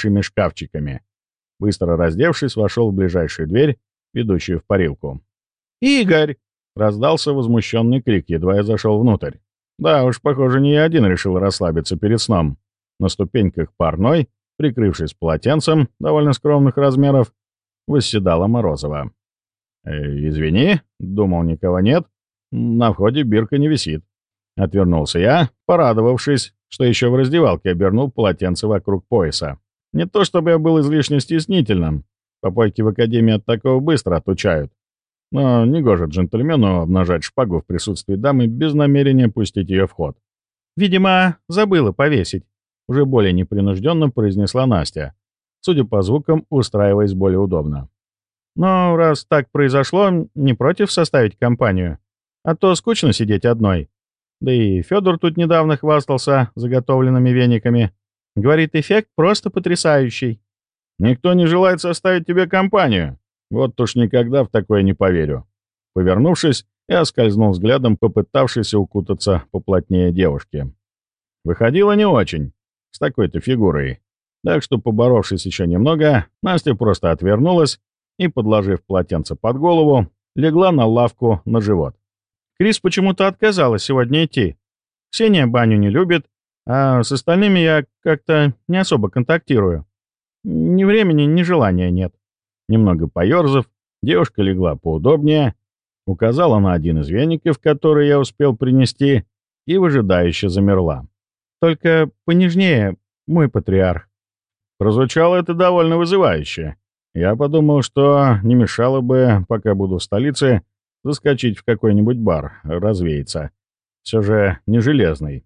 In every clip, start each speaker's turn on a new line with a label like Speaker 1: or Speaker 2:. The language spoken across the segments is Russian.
Speaker 1: большими шкафчиками. Быстро раздевшись, вошел в ближайшую дверь, ведущую в парилку. «Игорь!» — раздался возмущенный крик, едва я зашел внутрь. Да уж, похоже, не я один решил расслабиться перед сном. На ступеньках парной, прикрывшись полотенцем довольно скромных размеров, восседала Морозова. «Э, «Извини», — думал, никого нет. На входе бирка не висит. Отвернулся я, порадовавшись, что еще в раздевалке обернул полотенце вокруг пояса. Не то чтобы я был излишне стеснительным. Попойки в академии от такого быстро отучают. Но негоже джентльмену обнажать шпагу в присутствии дамы без намерения пустить ее в ход. «Видимо, забыла повесить», — уже более непринужденно произнесла Настя, судя по звукам, устраиваясь более удобно. «Но раз так произошло, не против составить компанию. А то скучно сидеть одной. Да и Федор тут недавно хвастался заготовленными вениками. Говорит, эффект просто потрясающий.
Speaker 2: Никто не желает составить тебе компанию. Вот уж никогда в такое не поверю. Повернувшись, я скользнул взглядом, попытавшись укутаться поплотнее девушки. Выходило не очень, с такой-то фигурой. Так что, поборовшись еще немного, Настя просто отвернулась и, подложив полотенце под голову, легла на лавку на живот.
Speaker 1: Крис почему-то отказалась сегодня идти. Ксения баню не любит, а с остальными я как-то не особо контактирую. Ни времени, ни желания нет.
Speaker 2: Немного поерзав, девушка легла поудобнее, указала на один из веников, который я успел принести, и выжидающе замерла.
Speaker 1: «Только понежнее, мой патриарх».
Speaker 2: Прозвучало это довольно вызывающе. Я подумал, что не мешало бы, пока буду в столице, заскочить в какой-нибудь бар, развеяться. Все же не железный.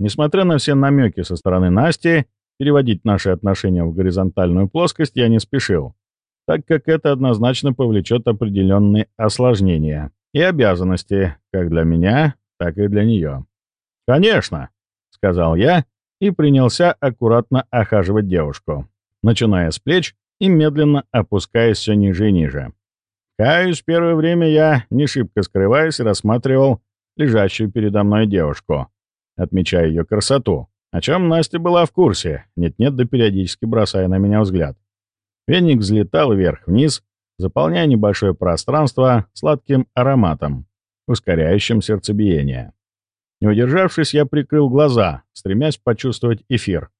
Speaker 2: Несмотря на все намеки со стороны Насти, переводить наши отношения в горизонтальную плоскость я не спешил, так как это однозначно повлечет определенные осложнения и обязанности как для меня, так и для нее. «Конечно», — сказал я и принялся аккуратно охаживать девушку, начиная с плеч и медленно опускаясь все ниже и ниже. Каюсь, первое время я, не шибко скрываясь, рассматривал лежащую передо мной девушку, отмечая ее красоту, о чем Настя была в курсе, нет-нет, да периодически бросая на меня взгляд. Веник взлетал вверх-вниз, заполняя небольшое пространство сладким ароматом, ускоряющим сердцебиение. Не удержавшись, я прикрыл глаза, стремясь почувствовать эфир,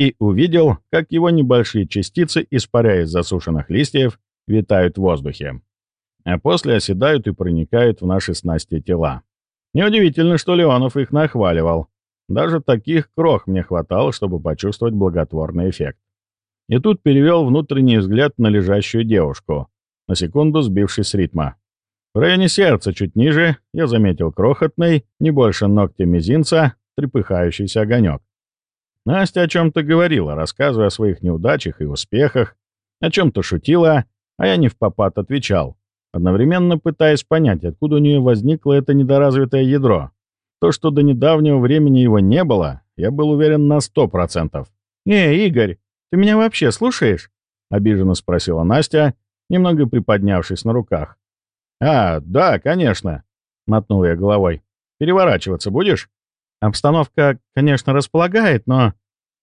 Speaker 2: и увидел, как его небольшие частицы, испаряясь засушенных листьев, витают в воздухе а после оседают и проникают в наши снасти тела. Неудивительно, что Леонов их нахваливал. Даже таких крох мне хватало, чтобы почувствовать благотворный эффект. И тут перевел внутренний взгляд на лежащую девушку, на секунду сбившись с ритма. В районе сердца чуть ниже я заметил крохотный, не больше ногтя мизинца, трепыхающийся огонек. Настя о чем-то говорила, рассказывая о своих неудачах и успехах, о чем-то шутила, а я не в попад отвечал, одновременно пытаясь понять, откуда у нее возникло это недоразвитое ядро. То, что до недавнего времени его не было, я был уверен на сто процентов.
Speaker 1: «Эй, Игорь, ты меня вообще слушаешь?» — обиженно спросила Настя, немного приподнявшись на руках.
Speaker 2: «А, да, конечно», — мотнул я головой. «Переворачиваться будешь?»
Speaker 1: «Обстановка, конечно, располагает, но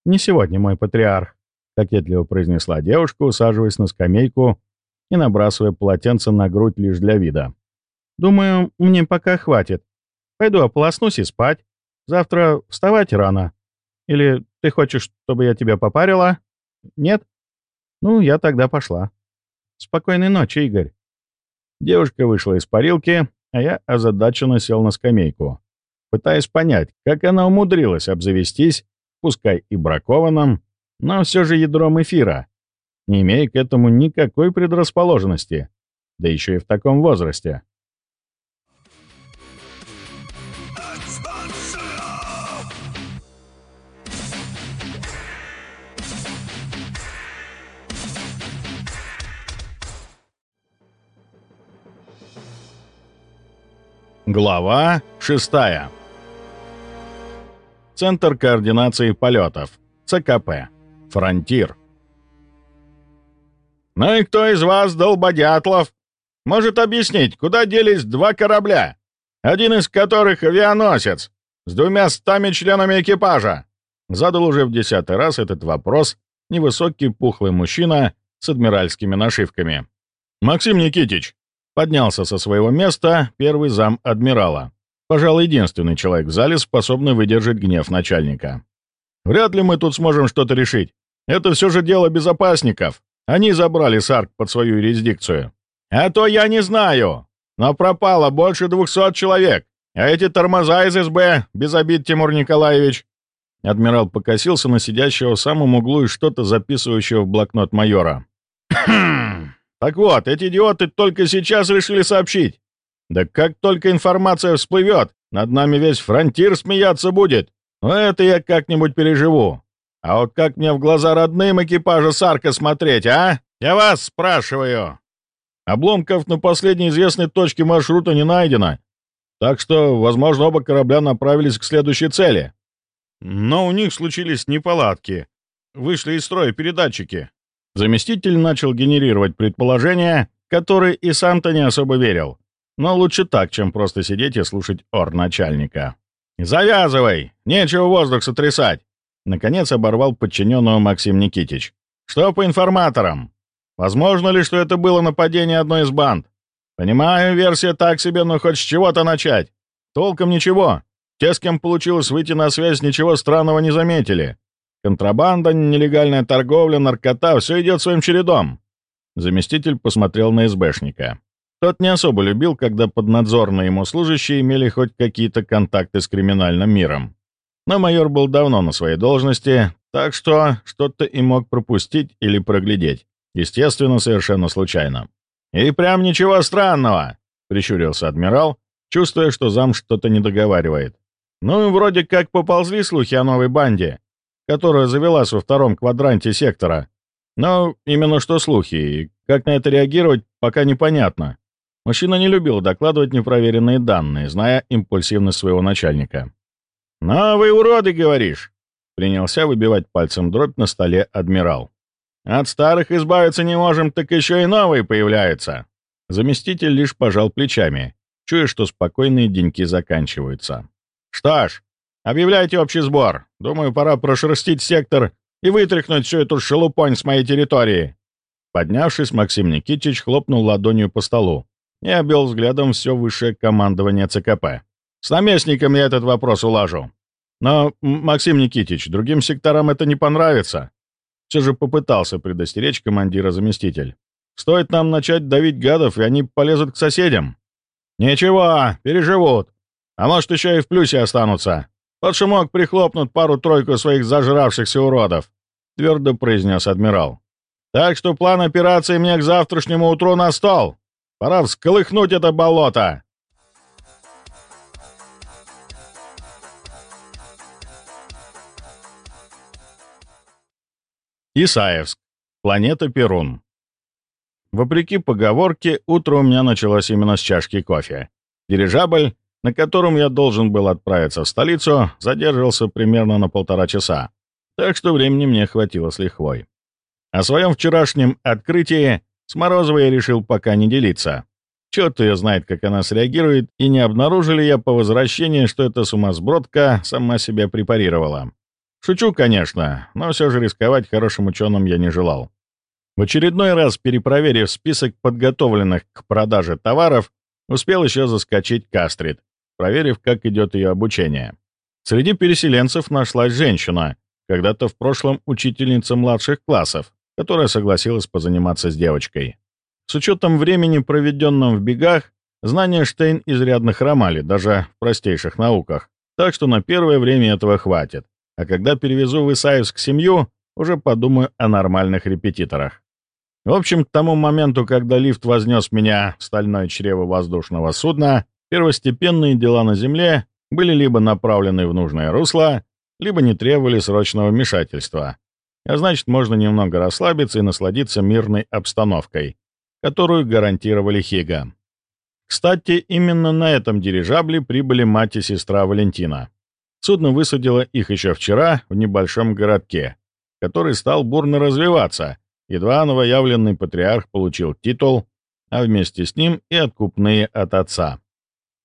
Speaker 1: не сегодня, мой патриарх», — кокетливо произнесла девушка, усаживаясь на скамейку и набрасывая полотенце на грудь лишь для вида. «Думаю, мне пока хватит. Пойду ополоснусь и спать. Завтра вставать рано. Или ты хочешь, чтобы я тебя попарила? Нет? Ну, я тогда пошла. Спокойной ночи, Игорь».
Speaker 2: Девушка вышла из парилки, а я озадаченно сел на скамейку, пытаясь понять, как она умудрилась обзавестись, пускай и бракованным, но все же ядром эфира, не имея к этому никакой предрасположенности, да еще и в таком возрасте. Глава 6. Центр координации полетов. ЦКП. Фронтир.
Speaker 3: «Ну и кто из вас, долбодятлов, может объяснить, куда делись два корабля, один из которых авианосец, с двумя стами членами экипажа?» Задал уже в десятый раз этот вопрос
Speaker 1: невысокий пухлый мужчина с адмиральскими нашивками. «Максим Никитич!» Поднялся со своего места первый зам адмирала. Пожалуй, единственный человек в зале, способный выдержать гнев начальника. «Вряд ли мы тут сможем что-то решить. Это все же дело безопасников. Они забрали Сарк под свою юрисдикцию. А то я не знаю. Но пропало больше двухсот человек. А эти тормоза из СБ, без обид, Тимур Николаевич». Адмирал покосился на сидящего в самом углу и что-то записывающего в блокнот майора. «Так вот, эти идиоты только сейчас решили сообщить. Да как только информация всплывет, над нами весь фронтир смеяться будет. Но это я как-нибудь переживу. А вот как мне в глаза родным экипажа Сарка смотреть, а? Я вас спрашиваю. Обломков на последней известной точке маршрута не найдено, так что, возможно, оба корабля направились к следующей цели. Но у них случились неполадки. Вышли из строя передатчики. Заместитель начал генерировать предположения, которые и сам-то не особо верил. Но лучше так, чем просто сидеть и слушать ор начальника. «Завязывай! Нечего воздух сотрясать!» Наконец оборвал подчиненного Максим Никитич. «Что по информаторам? Возможно ли, что это было нападение одной из банд? Понимаю, версия так себе, но хоть с чего-то начать. Толком ничего. Те, с кем получилось выйти на связь, ничего странного не заметили. Контрабанда, нелегальная торговля, наркота — все идет своим чередом». Заместитель посмотрел на СБшника. Тот не особо любил, когда поднадзорные ему служащие имели хоть какие-то контакты с криминальным миром. Но майор был давно на своей должности, так что что-то и мог пропустить или проглядеть. Естественно, совершенно случайно. «И прям ничего странного!» — прищурился адмирал, чувствуя, что зам что-то не договаривает. «Ну, вроде как поползли слухи о новой банде, которая завелась во втором квадранте сектора. Но именно что слухи, и как на это реагировать, пока непонятно. Мужчина не любил докладывать непроверенные данные, зная импульсивность своего начальника. «Новые уроды, говоришь?» — принялся выбивать пальцем дробь на столе адмирал. «От старых избавиться не можем, так еще и новые появляются». Заместитель лишь пожал плечами, чуя, что спокойные деньки заканчиваются. «Что ж, объявляйте общий сбор. Думаю, пора прошерстить сектор и вытряхнуть всю эту шелупонь с моей территории». Поднявшись, Максим Никитич хлопнул ладонью по столу, и обвел взглядом все высшее командование ЦКП. «С наместником я этот вопрос улажу. Но, Максим Никитич, другим секторам это не понравится». Все же попытался предостеречь командира заместитель. «Стоит нам начать давить гадов, и они полезут к соседям». «Ничего, переживут. А может, еще и в плюсе останутся. Под шумок прихлопнут пару-тройку своих зажравшихся уродов», — твердо произнес адмирал. «Так что план операции мне к завтрашнему утру на стол». Пора всколыхнуть это болото!» Исаевск. Планета Перун. Вопреки поговорке, утро у меня началось именно с чашки кофе. Дирижабль, на котором я должен был отправиться в столицу, задерживался примерно на полтора часа, так что времени мне хватило с лихвой. О своем вчерашнем открытии с Морозовой я решил пока не делиться. Черт ее знает, как она среагирует, и не обнаружили я по возвращении, что эта сумасбродка сама себя препарировала. Шучу, конечно, но все же рисковать хорошим ученым я не желал. В очередной раз, перепроверив список подготовленных к продаже товаров, успел еще заскочить Кастрит, проверив, как идет ее обучение. Среди переселенцев нашлась женщина, когда-то в прошлом учительница младших классов, которая согласилась позаниматься с девочкой. С учетом времени, проведенного в бегах, знания Штейн изрядно хромали, даже в простейших науках, так что на первое время этого хватит. А когда перевезу в Исаевск семью, уже подумаю о нормальных репетиторах. В общем, к тому моменту, когда лифт вознес меня в стальное чрево воздушного судна, первостепенные дела на Земле были либо направлены в нужное русло, либо не требовали срочного вмешательства. А значит, можно немного расслабиться и насладиться мирной обстановкой, которую гарантировали Хига. Кстати, именно на этом дирижабле прибыли мать и сестра Валентина. Судно высадило их еще вчера в небольшом городке, который стал бурно развиваться, едва новоявленный патриарх получил титул, а вместе с ним и откупные от отца.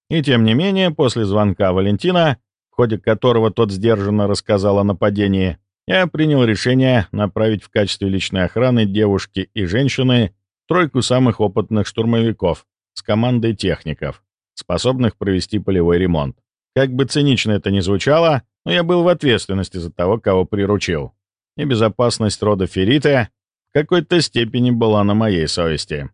Speaker 1: И тем не менее, после звонка Валентина, в ходе которого тот сдержанно рассказал о нападении, я принял решение направить в качестве личной охраны девушки и женщины тройку самых опытных штурмовиков с командой техников, способных провести полевой ремонт. Как бы цинично это ни звучало, но я был в ответственности за того, кого приручил. И безопасность рода Феррита в какой-то степени была на моей совести.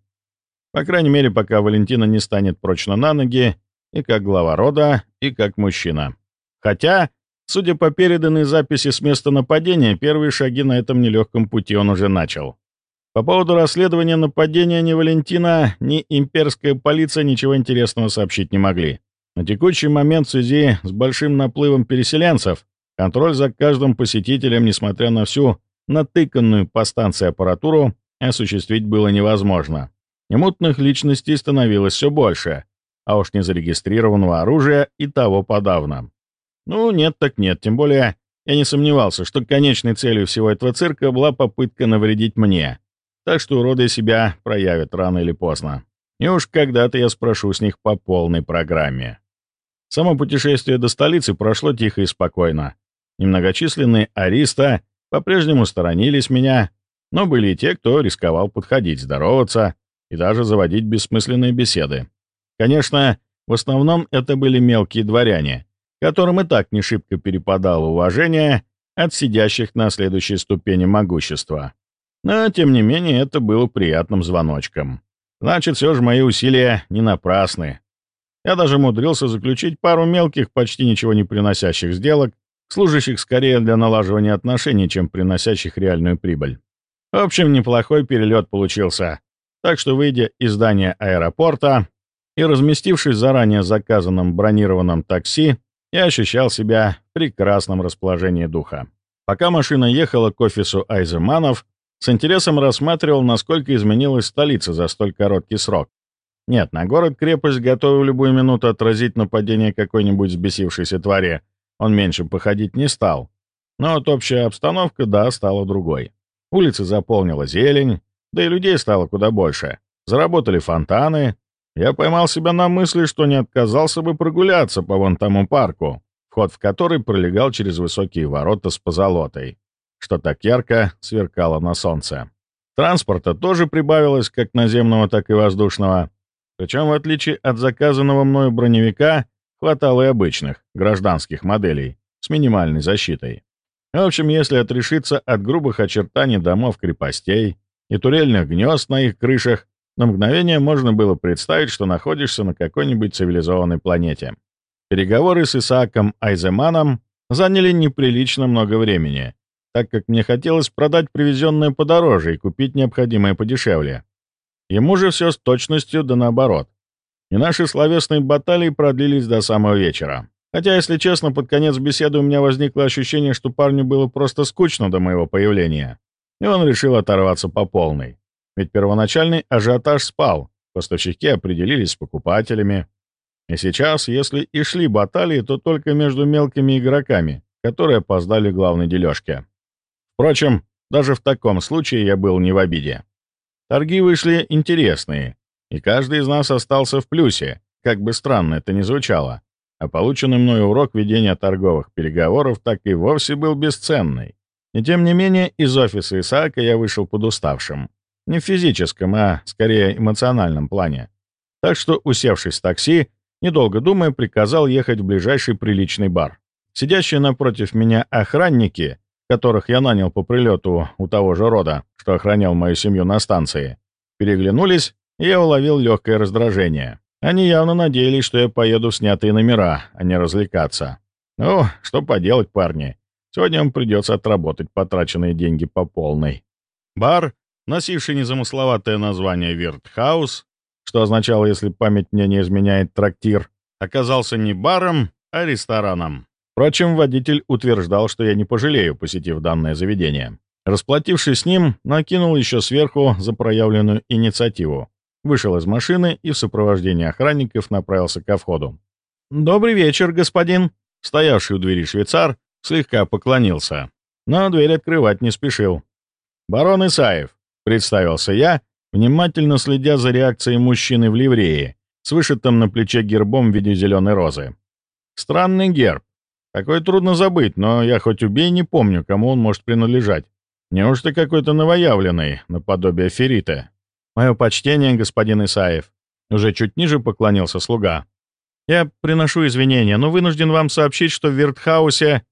Speaker 1: По крайней мере, пока Валентина не станет прочно на ноги, и как глава рода, и как мужчина. Хотя, судя по переданной записи с места нападения, первые шаги на этом нелегком пути он уже начал. По поводу расследования нападения ни Валентина, ни имперская полиция ничего интересного сообщить не могли. На текущий момент в связи с большим наплывом переселенцев контроль за каждым посетителем, несмотря на всю натыканную по станции аппаратуру, осуществить было невозможно. Немутных личностей становилось все больше, а уж незарегистрированного оружия и того подавно. Ну, нет так нет, тем более я не сомневался, что конечной целью всего этого цирка была попытка навредить мне. Так что уроды себя проявят рано или поздно. И уж когда-то я спрошу с них по полной программе. Само путешествие до столицы прошло тихо и спокойно. Немногочисленные ариста по-прежнему сторонились меня, но были и те, кто рисковал подходить, здороваться и даже заводить бессмысленные беседы. Конечно, в основном это были мелкие дворяне, которым и так не шибко перепадало уважение от сидящих на следующей ступени могущества. Но, тем не менее, это было приятным звоночком. Значит, все же мои усилия не напрасны. Я даже умудрился заключить пару мелких, почти ничего не приносящих сделок, служащих скорее для налаживания отношений, чем приносящих реальную прибыль. В общем, неплохой перелет получился. Так что, выйдя из здания аэропорта и разместившись в заранее заказанном бронированном такси, я ощущал себя в прекрасном расположении духа. Пока машина ехала к офису Айзерманов, с интересом рассматривал, насколько изменилась столица за столь короткий срок. Нет, на город-крепость готовы в любую минуту отразить нападение какой-нибудь взбесившейся твари. Он меньше походить не стал. Но вот общая обстановка, да, стала другой. Улицы заполнила зелень, да и людей стало куда больше. Заработали фонтаны. Я поймал себя на мысли, что не отказался бы прогуляться по вон тому парку, вход в который пролегал через высокие ворота с позолотой, что так ярко сверкало на солнце. Транспорта тоже прибавилось как наземного, так и воздушного. Причем, в отличие от заказанного мною броневика, хватало и обычных, гражданских моделей с минимальной защитой. В общем, если отрешиться от грубых очертаний домов-крепостей, и турельных гнезд на их крышах, на мгновение можно было представить, что находишься на какой-нибудь цивилизованной планете. Переговоры с Исааком Айземаном заняли неприлично много времени, так как мне хотелось продать привезенное подороже и купить необходимое подешевле. Ему же все с точностью да наоборот. И наши словесные баталии продлились до самого вечера. Хотя, если честно, под конец беседы у меня возникло ощущение, что парню было просто скучно до моего появления и он решил оторваться по полной. Ведь первоначальный ажиотаж спал, поставщики определились с покупателями. И сейчас, если и шли баталии, то только между мелкими игроками, которые опоздали к главной дележке. Впрочем, даже в таком случае я был не в обиде. Торги вышли интересные, и каждый из нас остался в плюсе, как бы странно это ни звучало. А полученный мной урок ведения торговых переговоров так и вовсе был бесценный. И тем не менее, из офиса Исаака я вышел подуставшим. Не в физическом, а скорее эмоциональном плане. Так что, усевшись в такси, недолго думая, приказал ехать в ближайший приличный бар. Сидящие напротив меня охранники, которых я нанял по прилету у того же рода, что охранял мою семью на станции, переглянулись, и я уловил легкое раздражение. Они явно надеялись, что я поеду в снятые номера, а не развлекаться. Ну, что поделать, парни. Сегодня вам придется отработать потраченные деньги по полной. Бар, носивший незамысловатое название «Виртхаус», что означало, если память мне не изменяет трактир, оказался не баром, а рестораном. Впрочем, водитель утверждал, что я не пожалею, посетив данное заведение. Расплатившись с ним, накинул еще сверху за проявленную инициативу. Вышел из машины и в сопровождении охранников направился ко входу. «Добрый вечер, господин!» Стоявший у двери швейцар слегка поклонился, но дверь открывать не спешил. «Барон Исаев», — представился я, внимательно следя за реакцией мужчины в ливрее, с вышитым на плече гербом в виде зеленой розы. Странный герб. Такое трудно забыть, но я хоть убей не помню, кому он может принадлежать. Неужто какой-то новоявленный, наподобие Ферита? Мое почтение, господин Исаев. Уже чуть ниже поклонился слуга. Я приношу извинения, но вынужден вам сообщить, что в Виртхаусе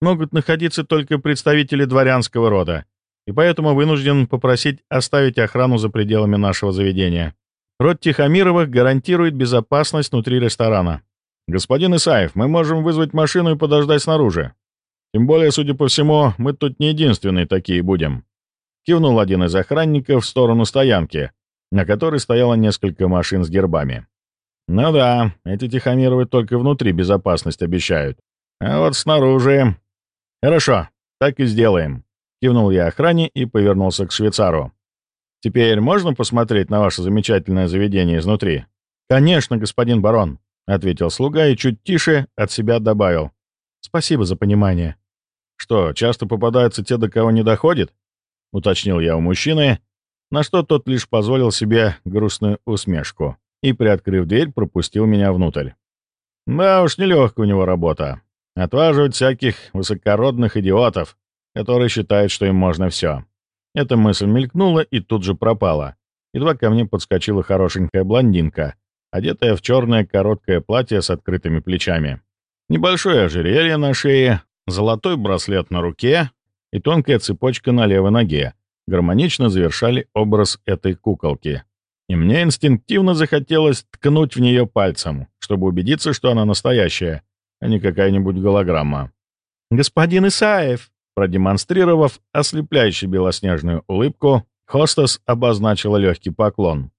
Speaker 1: могут находиться только представители дворянского рода, и поэтому вынужден попросить оставить охрану за пределами нашего заведения. Род Тихомировых гарантирует безопасность внутри ресторана. Господин Исаев, мы можем вызвать машину и подождать снаружи. Тем более, судя по всему, мы тут не единственные такие будем. Кивнул один из охранников в сторону стоянки, на которой стояло несколько машин с гербами. Ну да, эти Тихомировы только внутри безопасность обещают. А вот снаружи... Хорошо, так и сделаем. Кивнул я охране и повернулся к швейцару. «Теперь можно посмотреть на ваше замечательное заведение изнутри?» «Конечно, господин барон», — ответил слуга и чуть тише от себя добавил. «Спасибо за понимание». «Что, часто попадаются те, до кого не доходит?» — уточнил я у мужчины, на что тот лишь позволил себе грустную усмешку и, приоткрыв дверь, пропустил меня внутрь. Да уж, нелегкая у него работа. Отваживать всяких высокородных идиотов, которые считают, что им можно все. Эта мысль мелькнула и тут же пропала. Едва ко мне подскочила хорошенькая блондинка, одетая в черное короткое платье с открытыми плечами. Небольшое ожерелье на шее, золотой браслет на руке и тонкая цепочка на левой ноге гармонично завершали образ этой куколки. И мне инстинктивно захотелось ткнуть в нее пальцем, чтобы убедиться, что она настоящая, а не какая-нибудь голограмма. «Господин Исаев!» Продемонстрировав ослепляющую белоснежную улыбку, хостес обозначила легкий поклон.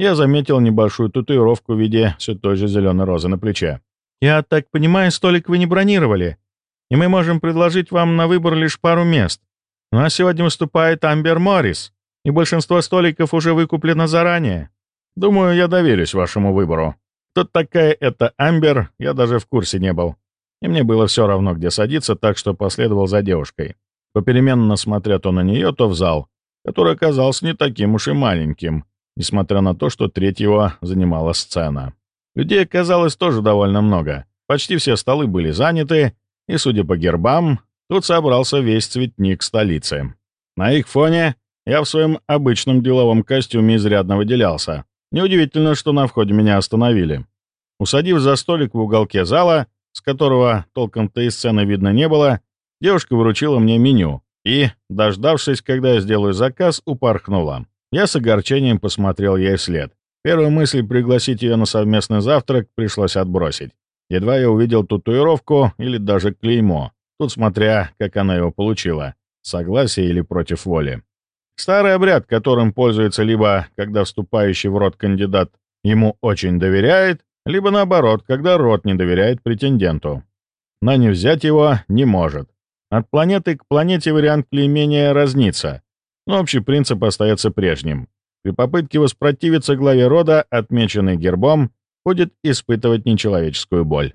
Speaker 1: Я заметил небольшую татуировку в виде все той же зеленой розы на плече. «Я так понимаю, столик вы не бронировали, и мы можем предложить вам на выбор лишь пару мест. У нас сегодня выступает Амбер Моррис, и большинство столиков уже выкуплено заранее. Думаю, я доверюсь вашему выбору. Кто такая эта Амбер, я даже в курсе не был и мне было все равно, где садиться, так что последовал за девушкой, попеременно смотря то на нее, то в зал, который оказался не таким уж и маленьким, несмотря на то, что треть его занимала сцена. Людей оказалось тоже довольно много. Почти все столы были заняты, и, судя по гербам, тут собрался весь цветник столицы. На их фоне я в своем обычном деловом костюме изрядно выделялся. Неудивительно, что на входе меня остановили. Усадив за столик в уголке зала, с которого толком-то и сцены видно не было, девушка выручила мне меню и, дождавшись, когда я сделаю заказ, упорхнула. Я с огорчением посмотрел ей вслед. Первую мысль пригласить ее на совместный завтрак пришлось отбросить. Едва я увидел татуировку или даже клеймо, тут смотря, как она его получила, согласие или против воли. Старый обряд, которым пользуется либо, когда вступающий в рот кандидат ему очень доверяет, либо наоборот, когда род не доверяет претенденту. Но не взять его не может. От планеты к планете вариант клеймения разнится, но общий принцип остается прежним. При попытке воспротивиться главе рода, отмеченный гербом, будет испытывать нечеловеческую боль.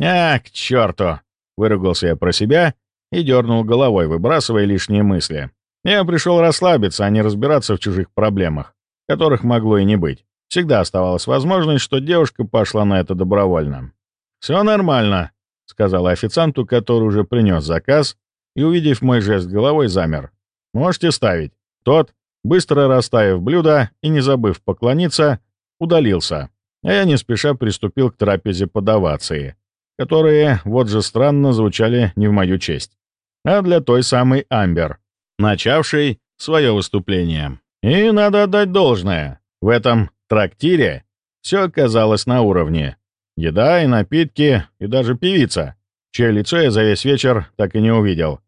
Speaker 1: «А, к черту!» — выругался я про себя и дернул головой, выбрасывая лишние мысли. Я пришел расслабиться, а не разбираться в чужих проблемах, которых могло и не быть. Всегда оставалась возможность, что девушка пошла на это добровольно. «Все нормально», — сказала официанту, который уже принес заказ, и, увидев мой жест головой, замер. «Можете ставить». Тот, быстро расставив блюдо и не забыв поклониться, удалился, а я не спеша приступил к трапезе подавации, которые, вот же странно, звучали не в мою честь, а для той самой Амбер, начавшей свое выступление. И надо отдать должное. В этом трактире все оказалось на уровне. Еда и напитки, и даже певица, чье лицо я за весь вечер так и не увидел.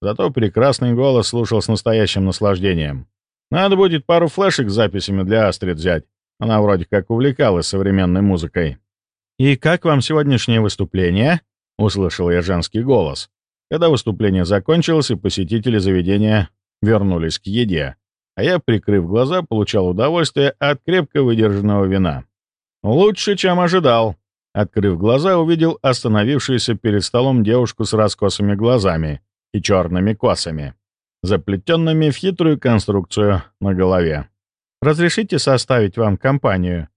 Speaker 1: Зато прекрасный голос слушал с настоящим наслаждением. Надо будет пару флешек с записями для Астрид взять. Она вроде как увлекалась современной музыкой. «И как вам сегодняшнее выступление?» — услышал я женский голос, когда выступление закончилось и посетители заведения вернулись к еде а я, прикрыв глаза, получал удовольствие от крепко выдержанного вина. Лучше, чем ожидал. Открыв глаза, увидел остановившуюся перед столом девушку с раскосыми глазами и черными косами, заплетенными в хитрую конструкцию на голове. «Разрешите составить вам компанию?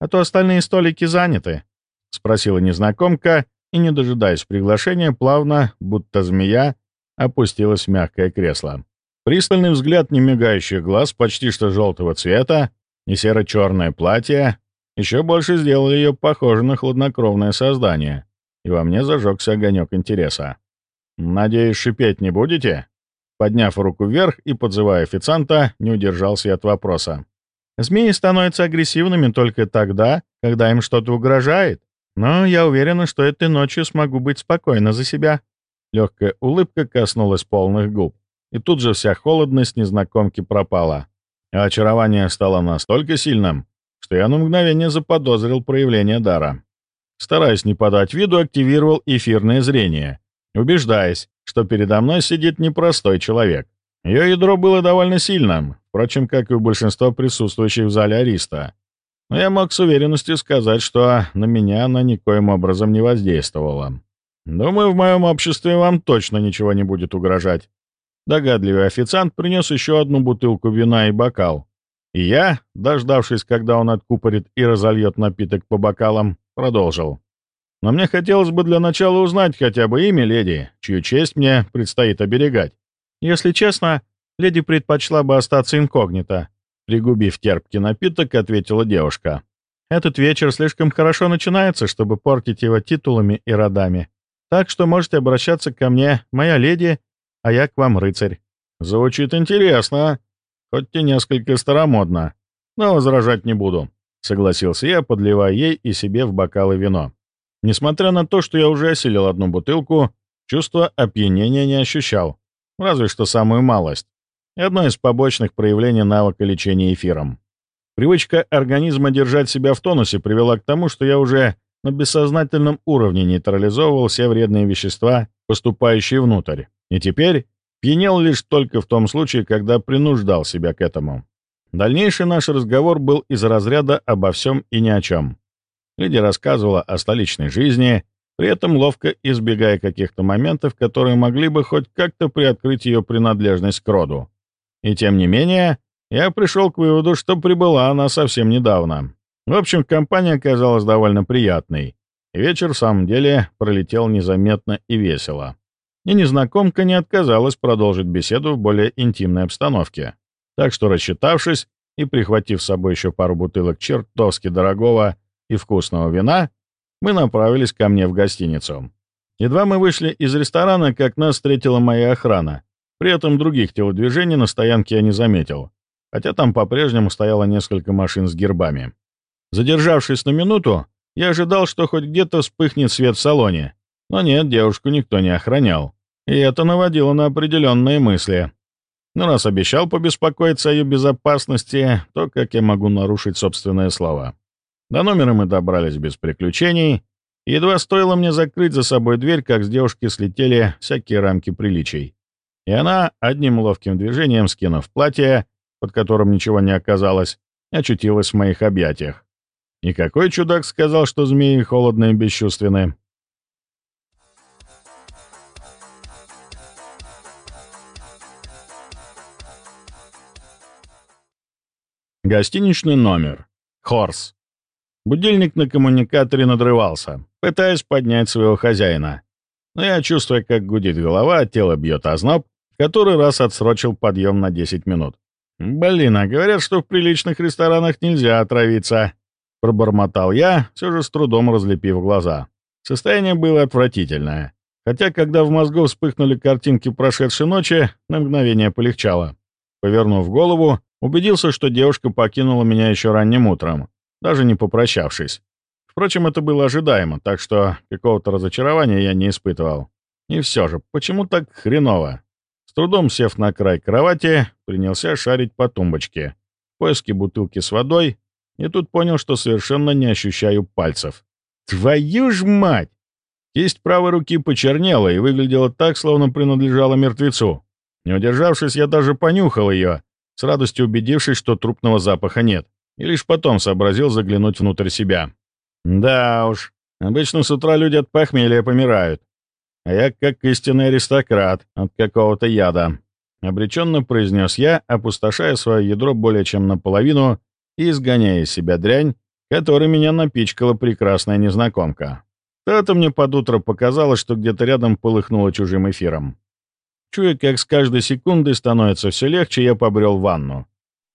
Speaker 1: А то остальные столики заняты», — спросила незнакомка, и, не дожидаясь приглашения, плавно, будто змея, опустилась в мягкое кресло. Пристальный взгляд немигающих глаз почти что желтого цвета и серо-черное платье еще больше сделали ее похожей на хладнокровное создание, и во мне зажегся огонек интереса. «Надеюсь, шипеть не будете?» Подняв руку вверх и подзывая официанта, не удержался я от вопроса. «Змеи становятся агрессивными только тогда, когда им что-то угрожает. Но я уверена, что этой ночью смогу быть спокойна за себя». Легкая улыбка коснулась полных губ, и тут же вся холодность незнакомки пропала. А очарование стало настолько сильным, что я на мгновение заподозрил проявление дара. Стараясь не подать виду, активировал эфирное зрение, убеждаясь, что передо мной сидит непростой человек. Ее ядро было довольно сильным, впрочем, как и у большинства присутствующих в зале Ариста. Но я мог с уверенностью сказать, что на меня она никоим образом не воздействовала. Думаю, в моем обществе вам точно ничего не будет угрожать. Догадливый официант принес еще одну бутылку вина и бокал. И я, дождавшись, когда он откупорит и разольет напиток по бокалам, продолжил. Но мне хотелось бы для начала узнать хотя бы имя леди, чью честь мне предстоит оберегать. Если честно, леди предпочла бы остаться инкогнито. Пригубив терпкий напиток, ответила девушка. Этот вечер слишком хорошо начинается, чтобы портить его титулами и родами. Так что можете обращаться ко мне, моя леди, а я к вам рыцарь. Звучит интересно, хоть и несколько старомодно, но возражать не буду. Согласился я, подливая ей и себе в бокалы вино. Несмотря на то, что я уже осилил одну бутылку, чувство опьянения не ощущал, разве что самую малость. И одно из побочных проявлений навыка лечения эфиром. Привычка организма держать себя в тонусе привела к тому, что я уже на бессознательном уровне нейтрализовывал все вредные вещества, поступающие внутрь. И теперь пьянел лишь только в том случае, когда принуждал себя к этому. Дальнейший наш разговор был из разряда обо всем и ни о чем. Лидия рассказывала о столичной жизни, при этом ловко избегая каких-то моментов, которые могли бы хоть как-то приоткрыть ее принадлежность к роду. И тем не менее, я пришел к выводу, что прибыла она совсем недавно. В общем, компания оказалась довольно приятной. И вечер в самом деле пролетел незаметно и весело. И незнакомка не отказалась продолжить беседу в более интимной обстановке. Так что, рассчитавшись и прихватив с собой еще пару бутылок чертовски дорогого и вкусного вина, мы направились ко мне в гостиницу. Едва мы вышли из ресторана, как нас встретила моя охрана. При этом других телодвижений на стоянке я не заметил, хотя там по-прежнему стояло несколько машин с гербами. Задержавшись на минуту, я ожидал, что хоть где-то вспыхнет свет в салоне, но нет, девушку никто не охранял, и это наводило на определенные мысли. Но раз обещал побеспокоиться о ее безопасности, то как я могу нарушить собственное слово? До номера мы добрались без приключений. Едва стоило мне закрыть за собой дверь, как с девушки слетели всякие рамки приличий. И она, одним ловким движением скинув платье, под которым ничего не оказалось, очутилась в моих объятиях. И какой чудак сказал, что змеи холодные и бесчувственные? Гостиничный номер. Хорс. Будильник на коммуникаторе надрывался, пытаясь поднять своего хозяина. Но я, чувствуя, как гудит голова, тело бьет озноб, который раз отсрочил подъем на 10 минут. «Блин, а говорят, что в приличных ресторанах нельзя отравиться», — пробормотал я, все же с трудом разлепив глаза. Состояние было отвратительное. Хотя, когда в мозгу вспыхнули картинки прошедшей ночи, на мгновение полегчало. Повернув голову, убедился, что девушка покинула меня еще ранним утром, даже не попрощавшись. Впрочем, это было ожидаемо, так что какого-то разочарования я не испытывал. И все же, почему так хреново? С трудом сев на край кровати, принялся шарить по тумбочке, в поиске бутылки с водой, и тут понял, что совершенно не ощущаю пальцев. Твою ж мать! Кисть правой руки почернела и выглядела так, словно принадлежала мертвецу. Не удержавшись, я даже понюхал ее, с радостью убедившись, что трупного запаха нет и лишь потом сообразил заглянуть внутрь себя. Да уж, обычно с утра люди от похмелья помирают, а я как истинный аристократ от какого-то яда. Обреченно произнес я, опустошая свое ядро более чем наполовину и изгоняя из себя дрянь, которой меня напичкала прекрасная незнакомка. То-то мне под утро показалось, что где-то рядом полыхнуло чужим эфиром. Чуя, как с каждой секундой становится все легче, я побрел в ванну.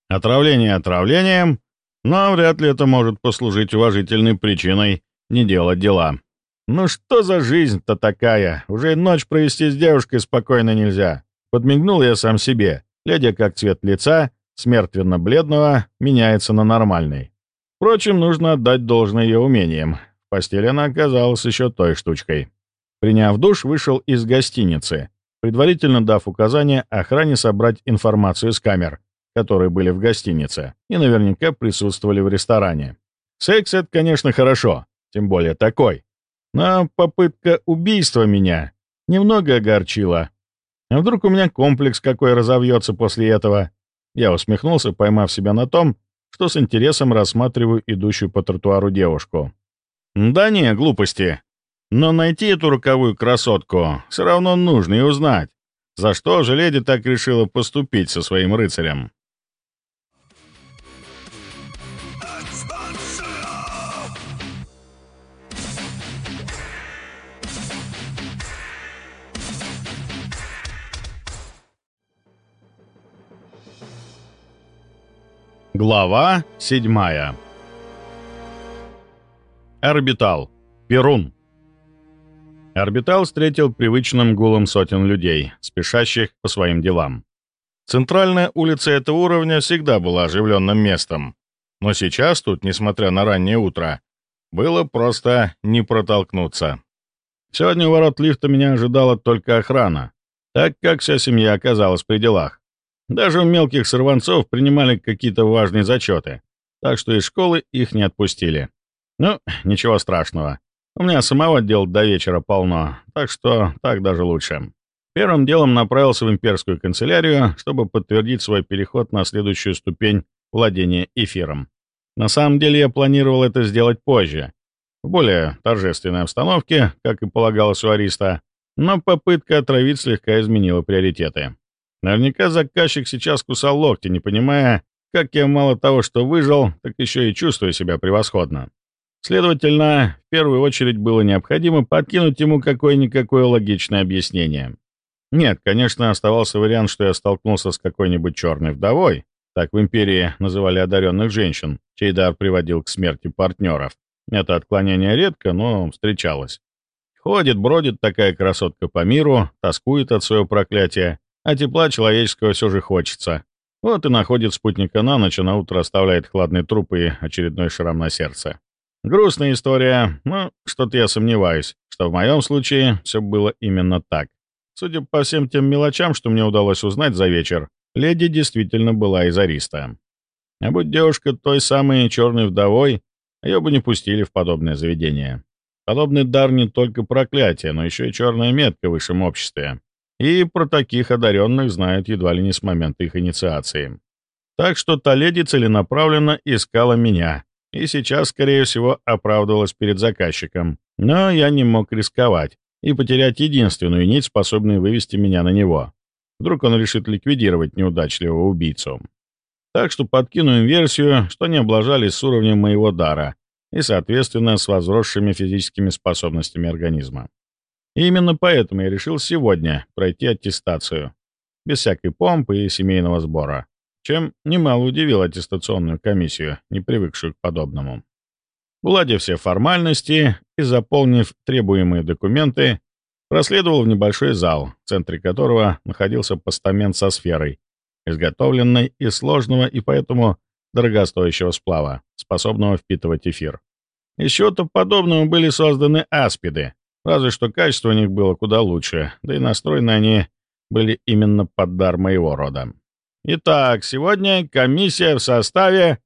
Speaker 1: Отравление отравлением, но вряд ли это может послужить уважительной причиной не делать дела. Ну что за жизнь-то такая? Уже и ночь провести с девушкой спокойно нельзя. Подмигнул я сам себе, глядя, как цвет лица, смертвенно-бледного, меняется на нормальный. Впрочем, нужно отдать должное ее умениям. В постели она оказалась еще той штучкой. Приняв душ, вышел из гостиницы, предварительно дав указание охране собрать информацию с камер, которые были в гостинице и наверняка присутствовали в ресторане. Секс — это, конечно, хорошо, тем более такой. Но попытка убийства меня немного огорчила. А вдруг у меня комплекс какой разовьется после этого? Я усмехнулся, поймав себя на том, что с интересом рассматриваю идущую по тротуару девушку. Да не, глупости. Но найти эту роковую красотку все равно нужно и узнать, за что же леди так решила поступить со своим рыцарем. Глава седьмая Орбитал. Перун. Орбитал встретил привычным гулом сотен людей, спешащих по своим делам. Центральная улица этого уровня всегда была оживленным местом, но сейчас тут, несмотря на раннее утро, было просто не протолкнуться. Сегодня у ворот лифта меня ожидала только охрана, так как вся семья оказалась при делах. Даже у мелких сорванцов принимали какие-то важные зачеты, так что из школы их не отпустили. Ну, ничего страшного. У меня самого дел до вечера полно, так что так даже лучше. Первым делом направился в имперскую канцелярию, чтобы подтвердить свой переход на следующую ступень владения эфиром. На самом деле я планировал это сделать позже, в более торжественной обстановке, как и полагалось у Ариста, но попытка отравить слегка изменила приоритеты. Наверняка заказчик сейчас кусал локти, не понимая, как я мало того, что выжил, так еще и чувствую себя превосходно. Следовательно, в первую очередь было необходимо подкинуть ему какое-никакое логичное объяснение. Нет, конечно, оставался вариант, что я столкнулся с какой-нибудь черной вдовой, так в империи называли одаренных женщин, чей дар приводил к смерти партнеров. Это отклонение редко, но встречалось. Ходит, бродит такая красотка по миру, тоскует от своего проклятия, а тепла человеческого все же хочется. Вот и находит спутника на ночь, а на утро оставляет хладный труп и очередной шрам на сердце. Грустная история, но что-то я сомневаюсь, что в моем случае все было именно так. Судя по всем тем мелочам, что мне удалось узнать за вечер, леди действительно была из Ариста. А будь девушка той самой черной вдовой, ее бы не пустили в подобное заведение. Подобный дар не только проклятие, но еще и черная метка в высшем обществе. И про таких одаренных знают едва ли не с момента их инициации. Так что та леди целенаправленно искала меня, и сейчас, скорее всего, оправдывалась перед заказчиком. Но я не мог рисковать и потерять единственную нить, способную вывести меня на него. Вдруг он решит ликвидировать неудачливого убийцу. Так что подкину им версию, что не облажались с уровнем моего дара и, соответственно, с возросшими физическими способностями организма. И именно поэтому я решил сегодня пройти аттестацию, без всякой помпы и семейного сбора, чем немало удивил аттестационную комиссию, не привыкшую к подобному. Уладив все формальности и заполнив требуемые документы, проследовал в небольшой зал, в центре которого находился постамент со сферой, изготовленной из сложного и поэтому дорогостоящего сплава, способного впитывать эфир. Из чего-то подобного были созданы аспиды, Разве что качество у них было куда лучше, да и настроены они были именно под дар моего рода. Итак, сегодня комиссия в составе...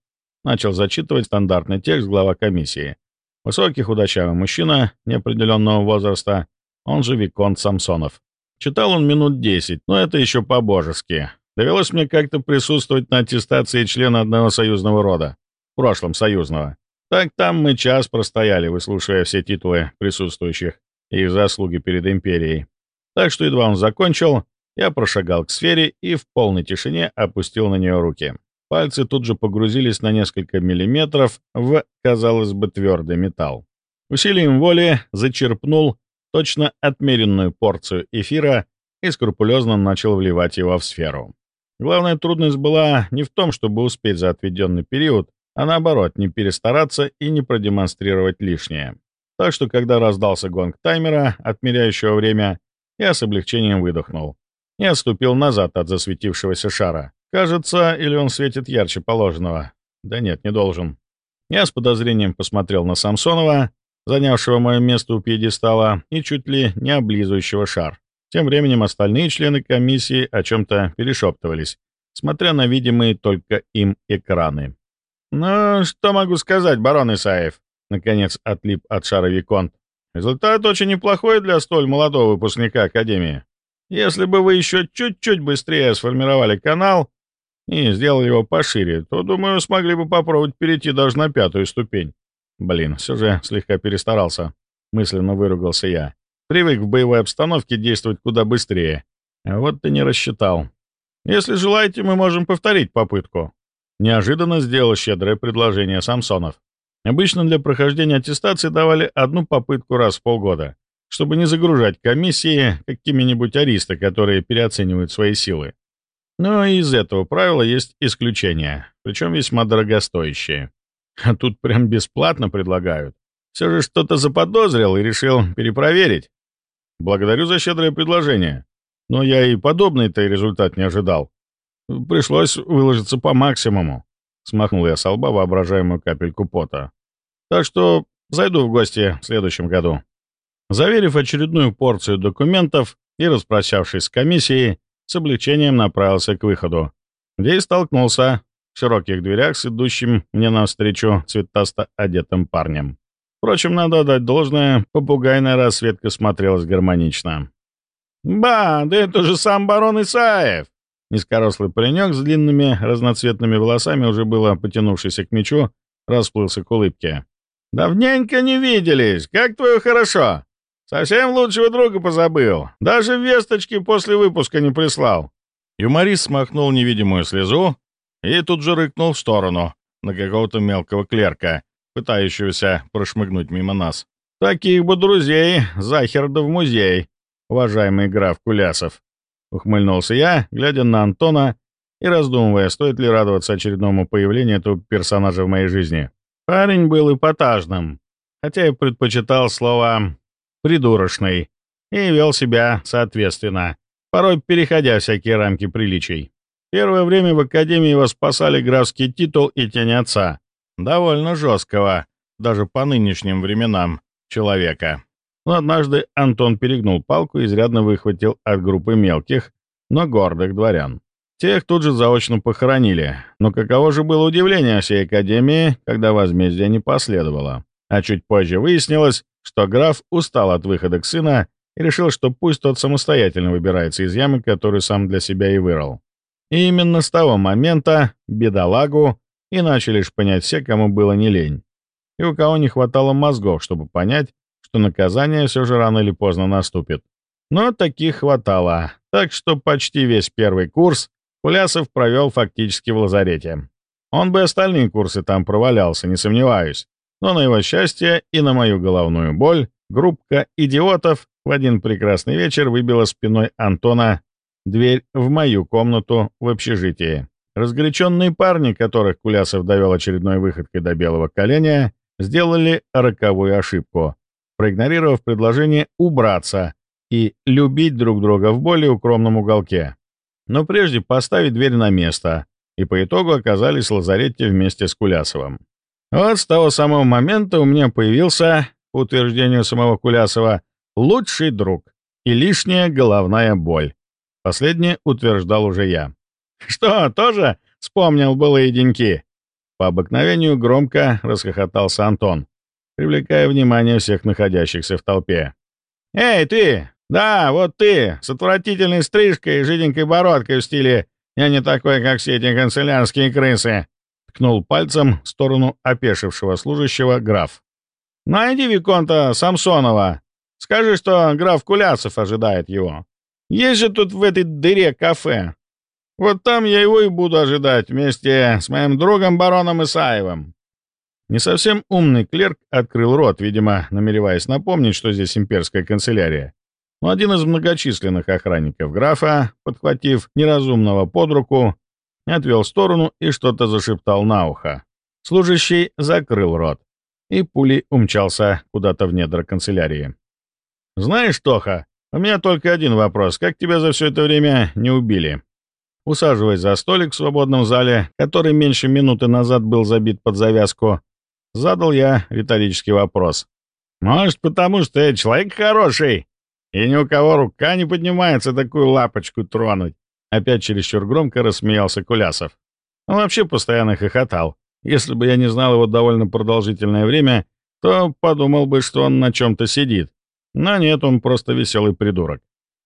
Speaker 1: Начал зачитывать стандартный текст глава комиссии. Высокий худощавый мужчина неопределенного возраста, он же Виконт Самсонов. Читал он минут десять, но это еще по-божески. Довелось мне как-то присутствовать на аттестации члена одного союзного рода. В прошлом союзного. Так там мы час простояли, выслушивая все титулы присутствующих и их заслуги перед империей. Так что едва он закончил, я прошагал к сфере и в полной тишине опустил на нее руки. Пальцы тут же погрузились на несколько миллиметров в, казалось бы, твердый металл. Усилием воли зачерпнул точно отмеренную порцию эфира и скрупулезно начал вливать его в сферу. Главная трудность была не в том, чтобы успеть за отведенный период, а наоборот, не перестараться и не продемонстрировать лишнее. Так что, когда раздался гонг таймера, отмеряющего время, я с облегчением выдохнул и отступил назад от засветившегося шара. Кажется, или он светит ярче положенного. Да нет, не должен. Я с подозрением посмотрел на Самсонова, занявшего мое место у пьедестала, и чуть ли не облизывающего шар. Тем временем остальные члены комиссии о чем-то перешептывались, смотря на видимые только им экраны. «Ну, что могу сказать, барон Исаев?» Наконец отлип от шара Виконт. «Результат очень неплохой для столь молодого выпускника Академии. Если бы вы еще чуть-чуть быстрее сформировали канал и сделали его пошире, то, думаю, смогли бы попробовать перейти даже на пятую ступень. Блин, все же слегка перестарался. Мысленно выругался я. Привык в боевой обстановке действовать куда быстрее. А вот ты не рассчитал. Если желаете, мы можем повторить попытку. Неожиданно сделал щедрое предложение Самсонов. Обычно для прохождения аттестации давали одну попытку раз в полгода, чтобы не загружать комиссии какими-нибудь аристы, которые переоценивают свои силы. Но из этого правила есть исключения, причем весьма дорогостоящие. А тут прям бесплатно предлагают. Все же что-то заподозрил и решил перепроверить. Благодарю за щедрое предложение. Но я и подобный-то результат не ожидал. Пришлось выложиться по максимуму. Смахнул я со лба воображаемую капельку пота. Так что зайду в гости в следующем году. Заверив очередную порцию документов и распрощавшись с комиссией, с облегчением направился к выходу, и столкнулся в широких дверях с идущим мне навстречу цветасто одетым парнем. Впрочем, надо отдать должное, попугайная рассветка смотрелась гармонично. «Ба, да это же сам барон Исаев!» Низкорослый паренек с длинными разноцветными волосами, уже было потянувшийся к мечу, расплылся к улыбке. «Давненько не виделись! Как твое хорошо! Совсем лучшего друга позабыл! Даже весточки после выпуска не прислал!» Юморист смахнул невидимую слезу и тут же рыкнул в сторону на какого-то мелкого клерка, пытающегося прошмыгнуть мимо нас. «Таких бы друзей, захерда в музей, уважаемый граф Кулясов!» Ухмыльнулся я, глядя на Антона и раздумывая, стоит ли радоваться очередному появлению этого персонажа в моей жизни. Парень был эпатажным, хотя и предпочитал слово «придурочный» и вел себя соответственно, порой переходя всякие рамки приличий. Первое время в Академии его спасали графский титул и тень отца, довольно жесткого, даже по нынешним временам, человека. Но однажды Антон перегнул палку и изрядно выхватил от группы мелких, но гордых дворян. Тех тут же заочно похоронили, но каково же было удивление всей Академии, когда возмездие не последовало. А чуть позже выяснилось, что граф устал от выхода к сына и решил, что пусть тот самостоятельно выбирается из ямы, которую сам для себя и вырыл. И именно с того момента бедолагу и начали шпынять все, кому было не лень. И у кого не хватало мозгов, чтобы понять, что наказание все же рано или поздно наступит. Но таких хватало, так что почти весь первый курс Кулясов провел фактически в лазарете. Он бы остальные курсы там провалялся, не сомневаюсь. Но на его счастье и на мою головную боль группка идиотов в один прекрасный вечер выбила спиной Антона дверь в мою комнату в общежитии. Разгоряченные парни, которых Кулясов довел очередной выходкой до белого коленя, сделали роковую ошибку проигнорировав предложение убраться и любить друг друга в более укромном уголке. Но прежде поставить дверь на место, и по итогу оказались в лазарете вместе с Кулясовым. Вот с того самого момента у меня появился, по утверждению самого Кулясова, лучший друг и лишняя головная боль. Последнее утверждал уже я. «Что, тоже вспомнил былые деньки?» По обыкновению громко расхохотался Антон, привлекая внимание всех находящихся в толпе. «Эй, ты! Да, вот ты, с отвратительной стрижкой и жиденькой бородкой в стиле «Я не такой, как все эти канцелярские крысы!» ткнул пальцем в сторону опешившего служащего граф. «Найди Виконта Самсонова. Скажи, что граф Куляцев ожидает его. Есть же тут в этой дыре кафе. Вот там я его и буду ожидать вместе с моим другом бароном Исаевым». Не совсем умный клерк открыл рот, видимо, намереваясь напомнить, что здесь имперская канцелярия. Но один из многочисленных охранников графа, подхватив неразумного под руку, отвел в сторону и что-то зашептал на ухо. Служащий закрыл рот, и пулей умчался куда-то в недра канцелярии. «Знаешь, Тоха, у меня только один вопрос. Как тебя за все это время не убили?» Усаживаясь за столик в свободном зале, который меньше минуты назад был забит под завязку, задал я риторический вопрос. «Может, потому что я человек хороший, и ни у кого рука не поднимается такую лапочку тронуть?» Опять чересчур громко рассмеялся Кулясов. Он вообще постоянно хохотал. Если бы я не знал его довольно продолжительное время, то подумал бы, что он на чем-то сидит. Но нет, он просто веселый придурок.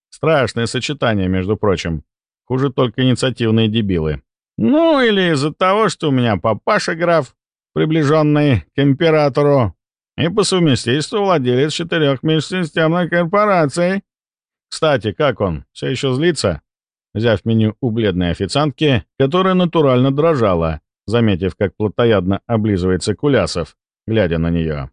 Speaker 1: Страшное сочетание, между прочим. Хуже только инициативные дебилы. Ну, или из-за того, что у меня папаша граф, приближенный к императору, и по совместительству владелец четырех межсистемных корпораций. Кстати, как он? Все еще злится? Взяв меню у бледной официантки, которая натурально дрожала, заметив, как плотоядно облизывается Кулясов, глядя на нее.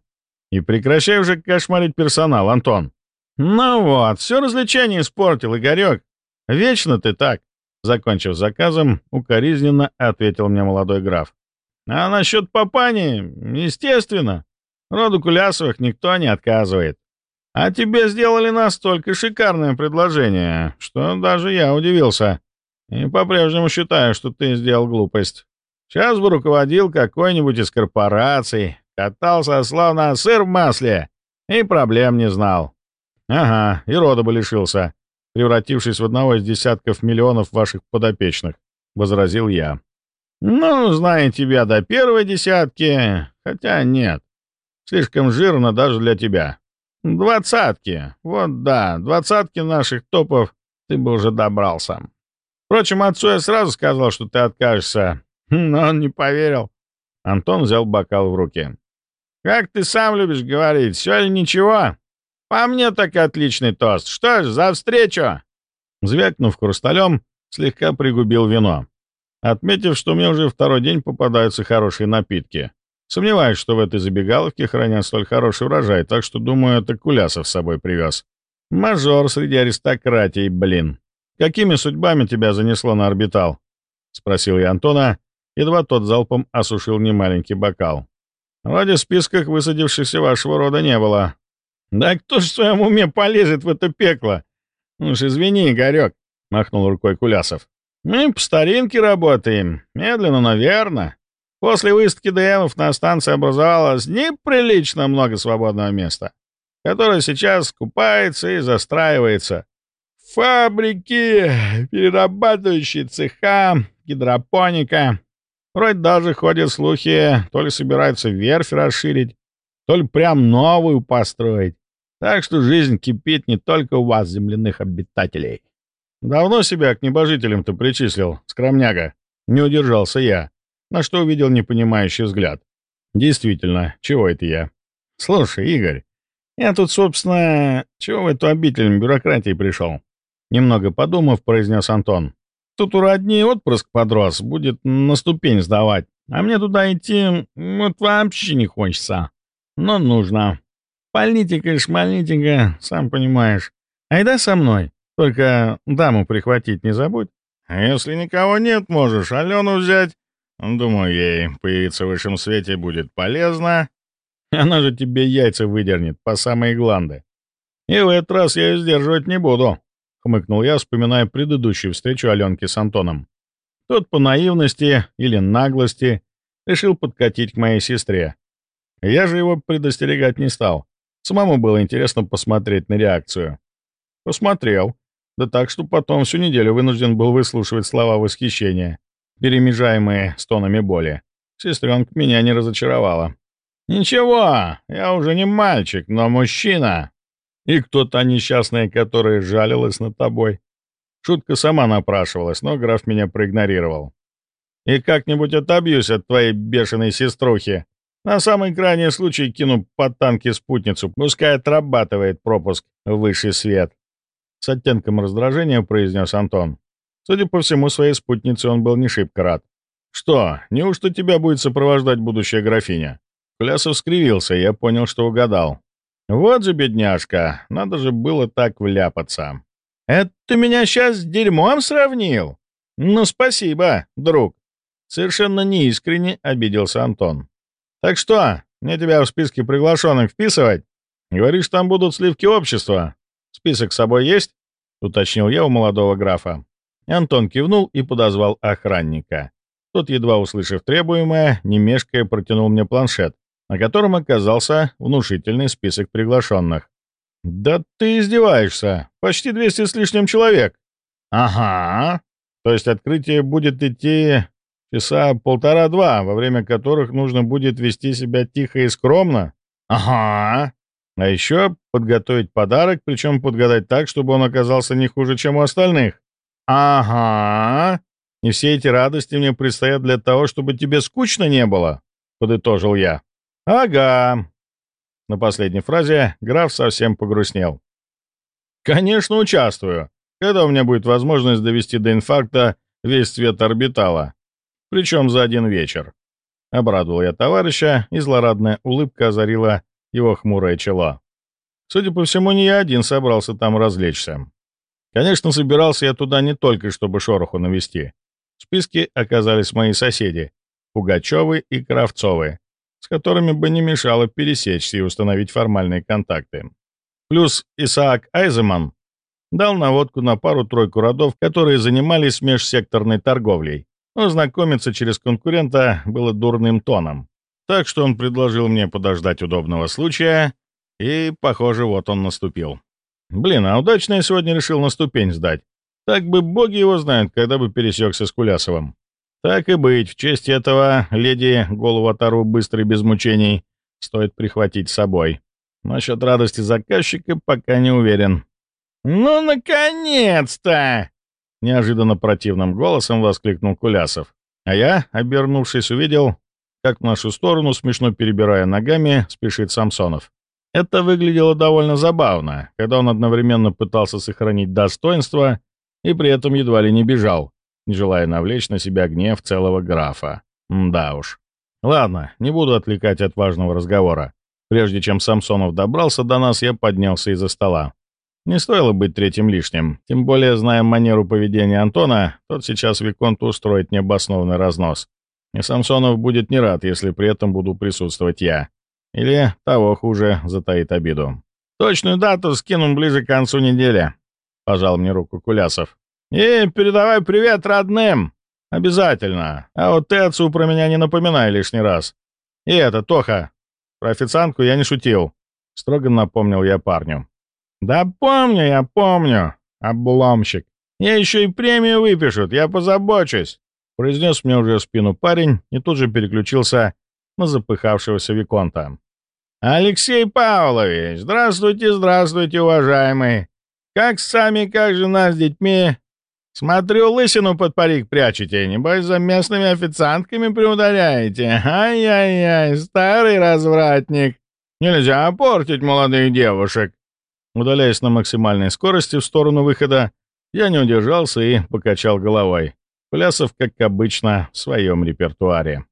Speaker 1: «И прекращай уже кошмарить персонал, Антон!» «Ну вот, все развлечение испортил, Игорек. Вечно ты так!» Закончив заказом, укоризненно ответил мне молодой граф. «А насчет папани, естественно, роду Кулясовых никто не отказывает. А тебе сделали настолько шикарное предложение, что даже я удивился. И по-прежнему считаю, что ты сделал глупость. Сейчас бы руководил какой-нибудь из корпораций, катался словно сыр в масле и проблем не знал. Ага, и рода бы лишился, превратившись в одного из десятков миллионов ваших подопечных, — возразил я. Ну, знаю тебя до первой десятки, хотя нет. Слишком жирно даже для тебя. Двадцатки. Вот да, двадцатки наших топов ты бы уже добрался. Впрочем, отцу я сразу сказал, что ты откажешься, но он не поверил. Антон взял бокал в руки. «Как ты сам любишь говорить, все или ничего? По мне так отличный тост. Что ж, за встречу!» Звякнув хрусталем, слегка пригубил вино, отметив, что мне уже второй день попадаются хорошие напитки. Сомневаюсь, что в этой забегаловке хранят столь хороший урожай, так что, думаю, это Кулясов с собой привез. Мажор среди аристократии, блин. Какими судьбами тебя занесло на орбитал? — спросил я Антона, едва тот залпом осушил немаленький бокал. Вроде в списках высадившихся вашего рода не было. Да кто ж в своем уме полезет в это пекло? Ну уж извини, Игорек, — махнул рукой Кулясов. Мы по старинке работаем, медленно, но верно. После выставки ДМов на станции образовалось неприлично много свободного места, которое сейчас скупается и застраивается. Фабрики, перерабатывающие цеха, гидропоника. Вроде даже ходят слухи, то ли собираются верфь расширить, то ли прям новую построить. Так что жизнь кипит не только у вас, земляных обитателей. Давно себя к небожителям-то причислил, скромняга. Не удержался я на что увидел непонимающий взгляд. Действительно, чего это я? Слушай, Игорь, я тут, собственно, чего в эту обитель бюрократии пришел? Немного подумав, произнес Антон. Тут у родни отпрыск подрос, будет на ступень сдавать. А мне туда идти вот вообще не хочется. Но нужно. Политика и шмалитика, сам понимаешь. Айда со мной. Только даму прихватить не забудь. А если никого нет, можешь Алену взять Думаю, ей появиться в высшем свете будет полезно. Она же тебе яйца выдернет по самые гланды. И в этот раз я ее сдерживать не буду, — хмыкнул я, вспоминая предыдущую встречу Аленки с Антоном. Тот по наивности или наглости решил подкатить к моей сестре. Я же его предостерегать не стал. Самому было интересно посмотреть на реакцию. Посмотрел. Да так, что потом всю неделю вынужден был выслушивать слова восхищения перемежаемые стонами боли. Сестренка меня не разочаровала. «Ничего, я уже не мальчик, но мужчина. И кто та несчастная, которая жалилась над тобой?» Шутка сама напрашивалась, но граф меня проигнорировал. «И как-нибудь отобьюсь от твоей бешеной сеструхи. На самый крайний случай кину под танки спутницу, пускай отрабатывает пропуск в высший свет». С оттенком раздражения произнес Антон. Судя по всему, своей спутнице он был не шибко рад. «Что, неужто тебя будет сопровождать будущая графиня?» Кулясов скривился, я понял, что угадал. Вот же бедняжка, надо же было так вляпаться. «Это ты меня сейчас с дерьмом сравнил?» «Ну, спасибо, друг». Совершенно неискренне обиделся Антон. «Так что, мне тебя в списке приглашенных вписывать? Говоришь, там будут сливки общества. Список с собой есть?» — уточнил я у молодого графа. Антон кивнул и подозвал охранника. Тот, едва услышав требуемое, не мешкая протянул мне планшет, на котором оказался внушительный список приглашенных. «Да ты издеваешься! Почти 200 с лишним человек!» «Ага!» То есть открытие будет идти часа полтора-два, во время которых нужно будет вести себя тихо и скромно? Ага. А еще подготовить подарок, причем подгадать так, чтобы он оказался не хуже, чем у остальных. Ага. И все эти радости мне предстоят для того, чтобы тебе скучно не было, подытожил я. Ага. На последней фразе граф совсем погрустнел. Конечно, участвую когда у меня будет возможность довести до инфаркта весь цвет орбитала, причем за один вечер. Обрадовал я товарища, и злорадная улыбка озарила его хмурое чело. Судя по всему, не я один собрался там развлечься. Конечно, собирался я туда не только, чтобы шороху навести. В списке оказались мои соседи — Пугачевы и Кравцовы, с которыми бы не мешало пересечься и установить формальные контакты. Плюс Исаак Айземан, дал наводку на пару-тройку родов, которые занимались межсекторной торговлей. Но знакомиться через конкурента было дурным тоном. Так что он предложил мне подождать удобного случая, и, похоже, вот он наступил. Блин, а удачно я сегодня решил на ступень сдать. Так бы боги его знают, когда бы пересекся с Кулясовым. Так и быть, в честь этого леди голову оторву быстро без мучений стоит прихватить с собой. Насчет радости заказчика пока не уверен. «Ну, наконец-то!» — неожиданно противным голосом воскликнул Кулясов. А я, обернувшись, увидел, как в нашу сторону, смешно перебирая ногами, спешит Самсонов. Это выглядело довольно забавно, когда он одновременно пытался сохранить достоинство и при этом едва ли не бежал, не желая навлечь на себя гнев целого графа. Да уж. Ладно, не буду отвлекать от важного разговора. Прежде чем Самсонов добрался до нас, я поднялся из-за стола. Не стоило быть третьим лишним, тем более, зная манеру поведения Антона, тот сейчас Виконту устроит необоснованный разнос. И Самсонов будет не рад, если при этом буду присутствовать я. Или, того хуже, затаит обиду. «Точную дату скинем ближе к концу недели», — пожал мне руку Кулясов. «И передавай привет родным! Обязательно. А вот ты отцу про меня не напоминай лишний раз. И это, Тоха, про официантку я не шутил», — строго напомнил я парню. «Да помню я, помню, обломщик. Мне еще и премию выпишут, я позабочусь», — произнес мне уже в спину парень и тут же переключился на запыхавшегося Виконта. «Алексей Павлович, здравствуйте, здравствуйте, уважаемый. Как сами, как жена с детьми? Смотрю, лысину под парик прячете, небось за местными официантками приударяете. Ай-яй-яй, старый развратник. Нельзя портить молодых девушек. Удаляясь на максимальной скорости в сторону выхода, я не удержался и покачал головой. Плясов, как обычно, в своем репертуаре.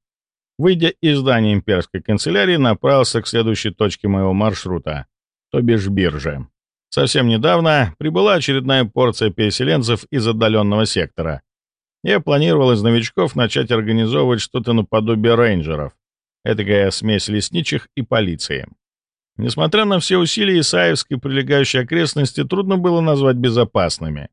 Speaker 1: Выйдя из здания имперской канцелярии, направился к следующей точке моего маршрута, то бишь бирже. Совсем недавно прибыла очередная порция переселенцев из отдаленного сектора. Я планировал из новичков начать организовывать что-то наподобие рейнджеров, этакая смесь лесничих и полиции. Несмотря на все усилия Исаевской прилегающей окрестности трудно было назвать безопасными.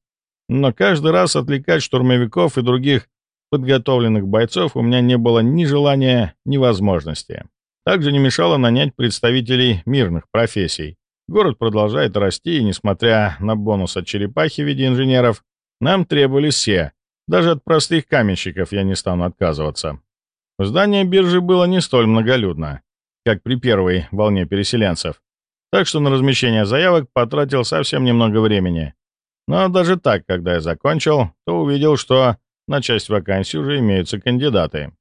Speaker 1: Но каждый раз отвлекать штурмовиков и других подготовленных бойцов у меня не было ни желания, ни возможности. Также не мешало нанять представителей мирных профессий. Город продолжает расти, и, несмотря на бонус от черепахи в виде инженеров, нам требовались все. Даже от простых каменщиков я не стану отказываться. Здание биржи было не столь многолюдно как при первой волне переселенцев. Так что на размещение заявок потратил совсем немного времени. Но даже так, когда я закончил, то увидел, что на часть вакансий уже имеются кандидаты.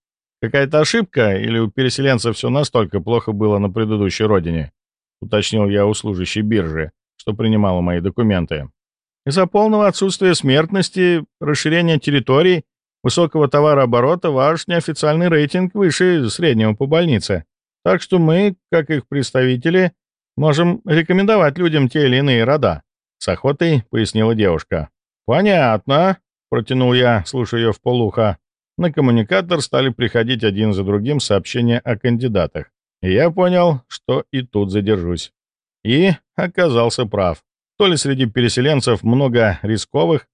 Speaker 1: Какая-то ошибка или у переселенцев все настолько плохо было на предыдущей родине, уточнил я у служащей биржи, что принимала мои документы. Из-за полного отсутствия смертности, расширения территорий, высокого товарооборота ваш неофициальный рейтинг выше среднего по больнице.
Speaker 2: Так что мы, как их представители, можем рекомендовать людям те или иные рода», — с охотой пояснила девушка. «Понятно», — протянул я, слушая ее в полухо. На коммуникатор стали приходить один за другим сообщения о кандидатах. И я понял, что и тут задержусь. И оказался прав. То ли среди переселенцев много рисковых,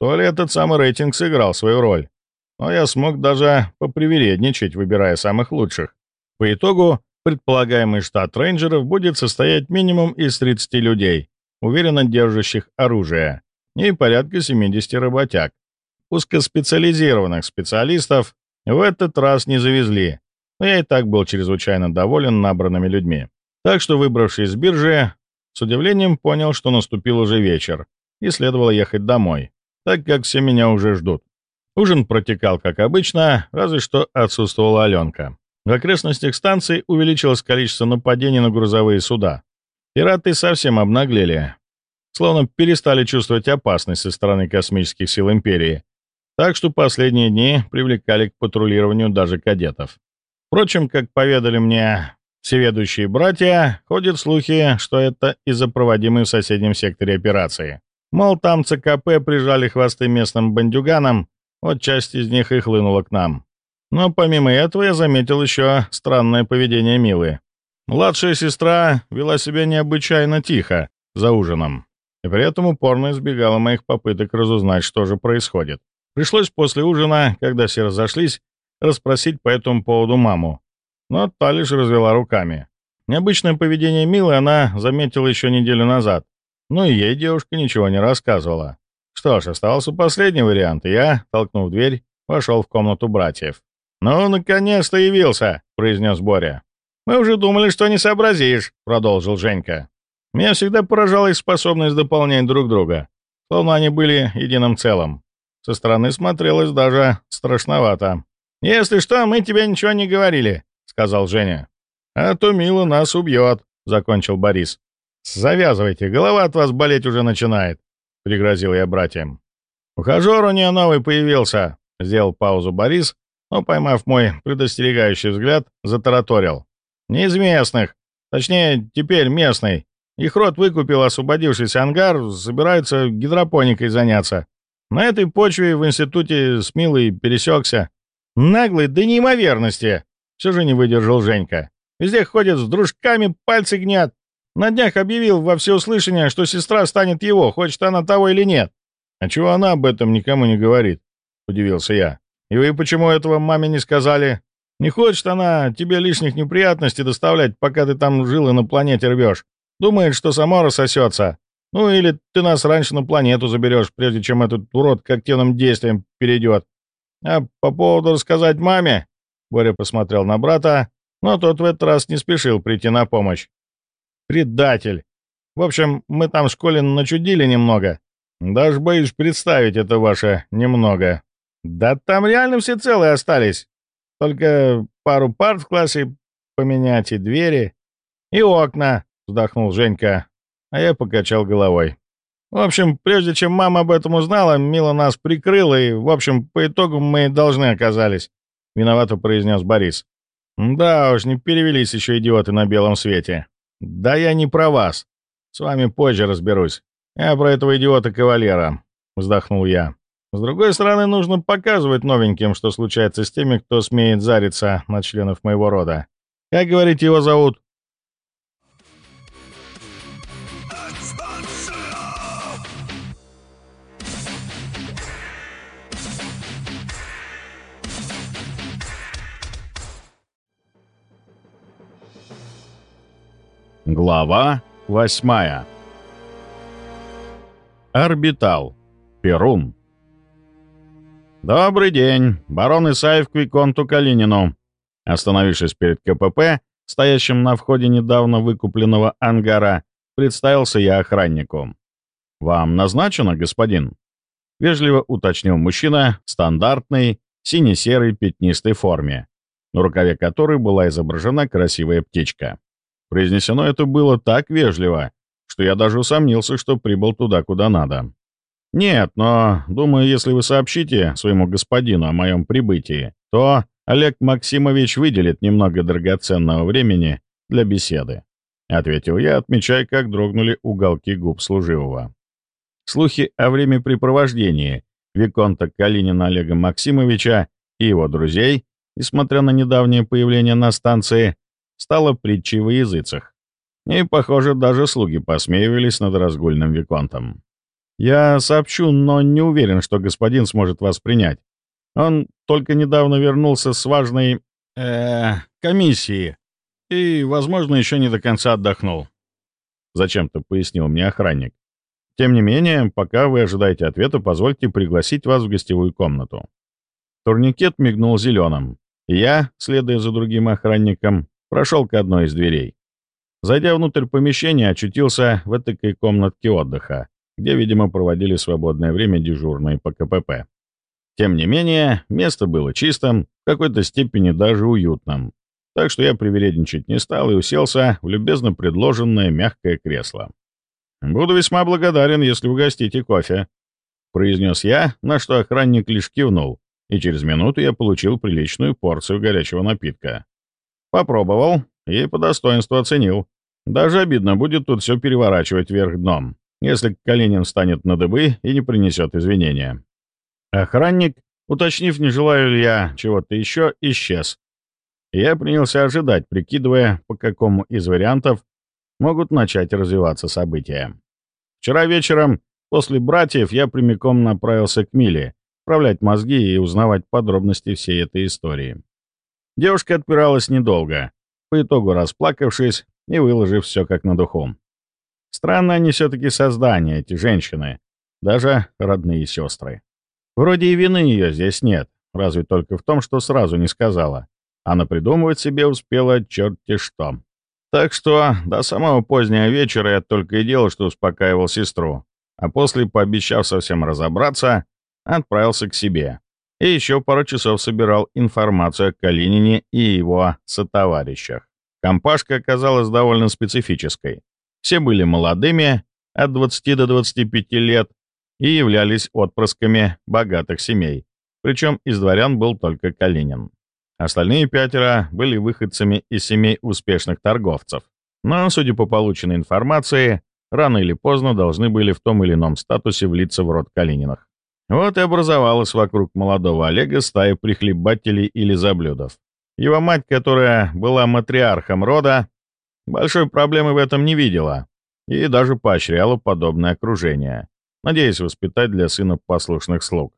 Speaker 2: то ли этот самый рейтинг сыграл свою роль. Но я смог даже попривередничать, выбирая самых лучших. По итогу, предполагаемый штат рейнджеров будет состоять минимум из 30 людей, уверенно держащих оружие, и порядка 70 работяг. Узкоспециализированных специалистов в этот раз не завезли, но я и так был чрезвычайно доволен набранными людьми. Так что, выбравшись с биржи, с удивлением понял, что наступил уже вечер, и следовало ехать домой, так как все меня уже ждут. Ужин протекал как обычно, разве что отсутствовала Аленка. В окрестностях станции увеличилось количество нападений на грузовые суда. Пираты совсем обнаглели, словно перестали чувствовать опасность со стороны космических сил Империи, так что последние дни привлекали к патрулированию даже кадетов. Впрочем, как поведали мне всеведущие братья, ходят слухи, что это из-за проводимой в соседнем секторе операции. Мол, там ЦКП прижали хвосты местным бандюганам, вот часть из них и хлынула к нам. Но помимо этого я заметил еще странное поведение Милы. Младшая сестра вела себя необычайно тихо за ужином, и при этом упорно избегала моих попыток разузнать, что же происходит. Пришлось после ужина, когда все разошлись, расспросить по этому поводу маму, но та лишь развела руками. Необычное поведение Милы она заметила еще неделю назад, но и ей девушка ничего не рассказывала. Что ж, остался последний вариант, и я, толкнув дверь, вошел в комнату братьев. «Ну, наконец-то явился!» — произнес Боря. «Мы уже думали, что не сообразишь», — продолжил Женька. Меня всегда поражала их способность дополнять друг друга, словно они были единым целым. Со стороны смотрелось даже страшновато. «Если что, мы тебе ничего не говорили», — сказал Женя. «А то Мила нас убьет», — закончил Борис. «Завязывайте, голова от вас болеть уже начинает», — пригрозил я братьям. «Ухажер у нее новый появился», — сделал паузу Борис, но, поймав мой предостерегающий взгляд, затараторил. «Не из местных. Точнее, теперь местный. Их род выкупил освободившийся ангар, собираются гидропоникой заняться. На этой почве в институте с Милой пересекся. Наглый до неимоверности!» Все же не выдержал Женька. «Везде ходят с дружками, пальцы гнят. На днях объявил во всеуслышание, что сестра станет его, хочет она того или нет. А чего она об этом никому не говорит?» — удивился я. И вы почему этого маме не сказали? Не хочет она тебе лишних неприятностей доставлять, пока ты там жил и на планете рвешь. Думает, что само рассосется. Ну или ты нас раньше на планету заберешь, прежде чем этот урод к активным действиям перейдет. А по поводу рассказать маме...» Боря посмотрел на брата, но тот в этот раз не спешил прийти на помощь. «Предатель! В общем, мы там в школе начудили немного. Даже боюсь представить это ваше «немного». «Да там реально все целые остались. Только пару пар в классе поменять и двери, и окна», — вздохнул Женька, а я покачал головой. В общем, прежде чем мама об этом узнала, Мила нас прикрыла, и, в общем, по итогу мы должны оказались», — виновато произнес Борис. «Да уж, не перевелись еще идиоты на белом свете. Да я не про вас. С вами позже разберусь. Я про этого идиота-кавалера», — вздохнул я. С другой стороны, нужно показывать новеньким, что случается с теми, кто смеет зариться на членов моего рода. Как, говорите, его зовут?
Speaker 1: Глава восьмая Орбитал. Перун. «Добрый день, барон Исаев к Виконту Калинину». Остановившись перед КПП, стоящим на входе недавно выкупленного ангара, представился я охраннику. «Вам назначено, господин?» Вежливо уточнил мужчина в стандартной сине-серой пятнистой форме, на рукаве которой была изображена красивая птичка. Произнесено это было так вежливо, что я даже усомнился, что прибыл туда, куда надо. «Нет, но, думаю, если вы сообщите своему господину о моем прибытии, то Олег Максимович выделит немного драгоценного времени для беседы», — ответил я, отмечая, как дрогнули уголки губ служивого. Слухи о времяпрепровождении Виконта Калинина Олега Максимовича и его друзей, несмотря на недавнее появление на станции, стало притчей во языцах. И, похоже, даже слуги посмеивались над разгульным Виконтом. «Я сообщу, но не уверен, что господин сможет вас принять. Он только недавно вернулся с важной... Э, комиссии. И, возможно, еще не до конца отдохнул. Зачем-то пояснил мне охранник. Тем не менее, пока вы ожидаете ответа, позвольте пригласить вас в гостевую комнату. Турникет мигнул зеленым, и я, следуя за другим охранником, прошел к одной из дверей. Зайдя внутрь помещения, очутился в этой комнатке отдыха, где, видимо, проводили свободное время дежурные по КПП. Тем не менее, место было чистым, в какой-то степени даже уютным, так что я привередничать не стал и уселся в любезно предложенное мягкое кресло. «Буду весьма благодарен, если угостите кофе», — произнес я, на что охранник лишь кивнул, и через минуту я получил приличную порцию горячего напитка. Попробовал и по достоинству оценил. Даже обидно будет тут все переворачивать вверх дном, если Калинин встанет на дыбы и не принесет извинения. Охранник, уточнив, не желаю ли я чего-то еще, исчез. я принялся ожидать, прикидывая, по какому из вариантов могут начать развиваться события. Вчера вечером, после братьев, я прямиком направился к Миле, вправлять мозги и узнавать подробности всей этой истории. Девушка отпиралась недолго, по итогу расплакавшись и выложив все как на духу. Странно они все-таки создания, эти женщины, даже родные сестры. Вроде и вины ее здесь нет, разве только в том, что сразу не сказала. Она придумывать себе успела черти что. Так что до самого позднего вечера я только и делал, что успокаивал сестру, а после, пообещав совсем разобраться, отправился к себе. И еще пару часов собирал информацию о Калинине и его сотоварищах. Компашка оказалась довольно специфической. Все были молодыми, от 20 до 25 лет, и являлись отпрысками богатых семей, причем из дворян был только Калинин. Остальные пятеро были выходцами из семей успешных торговцев, но, судя по полученной информации, рано или поздно должны были в том или ином статусе влиться в род Калининых. Вот и образовалась вокруг молодого Олега стая прихлебателей или заблюдов. Его мать, которая была матриархом рода, большой проблемы в этом не видела и даже поощряла подобное окружение надеясь воспитать для сына послушных слуг.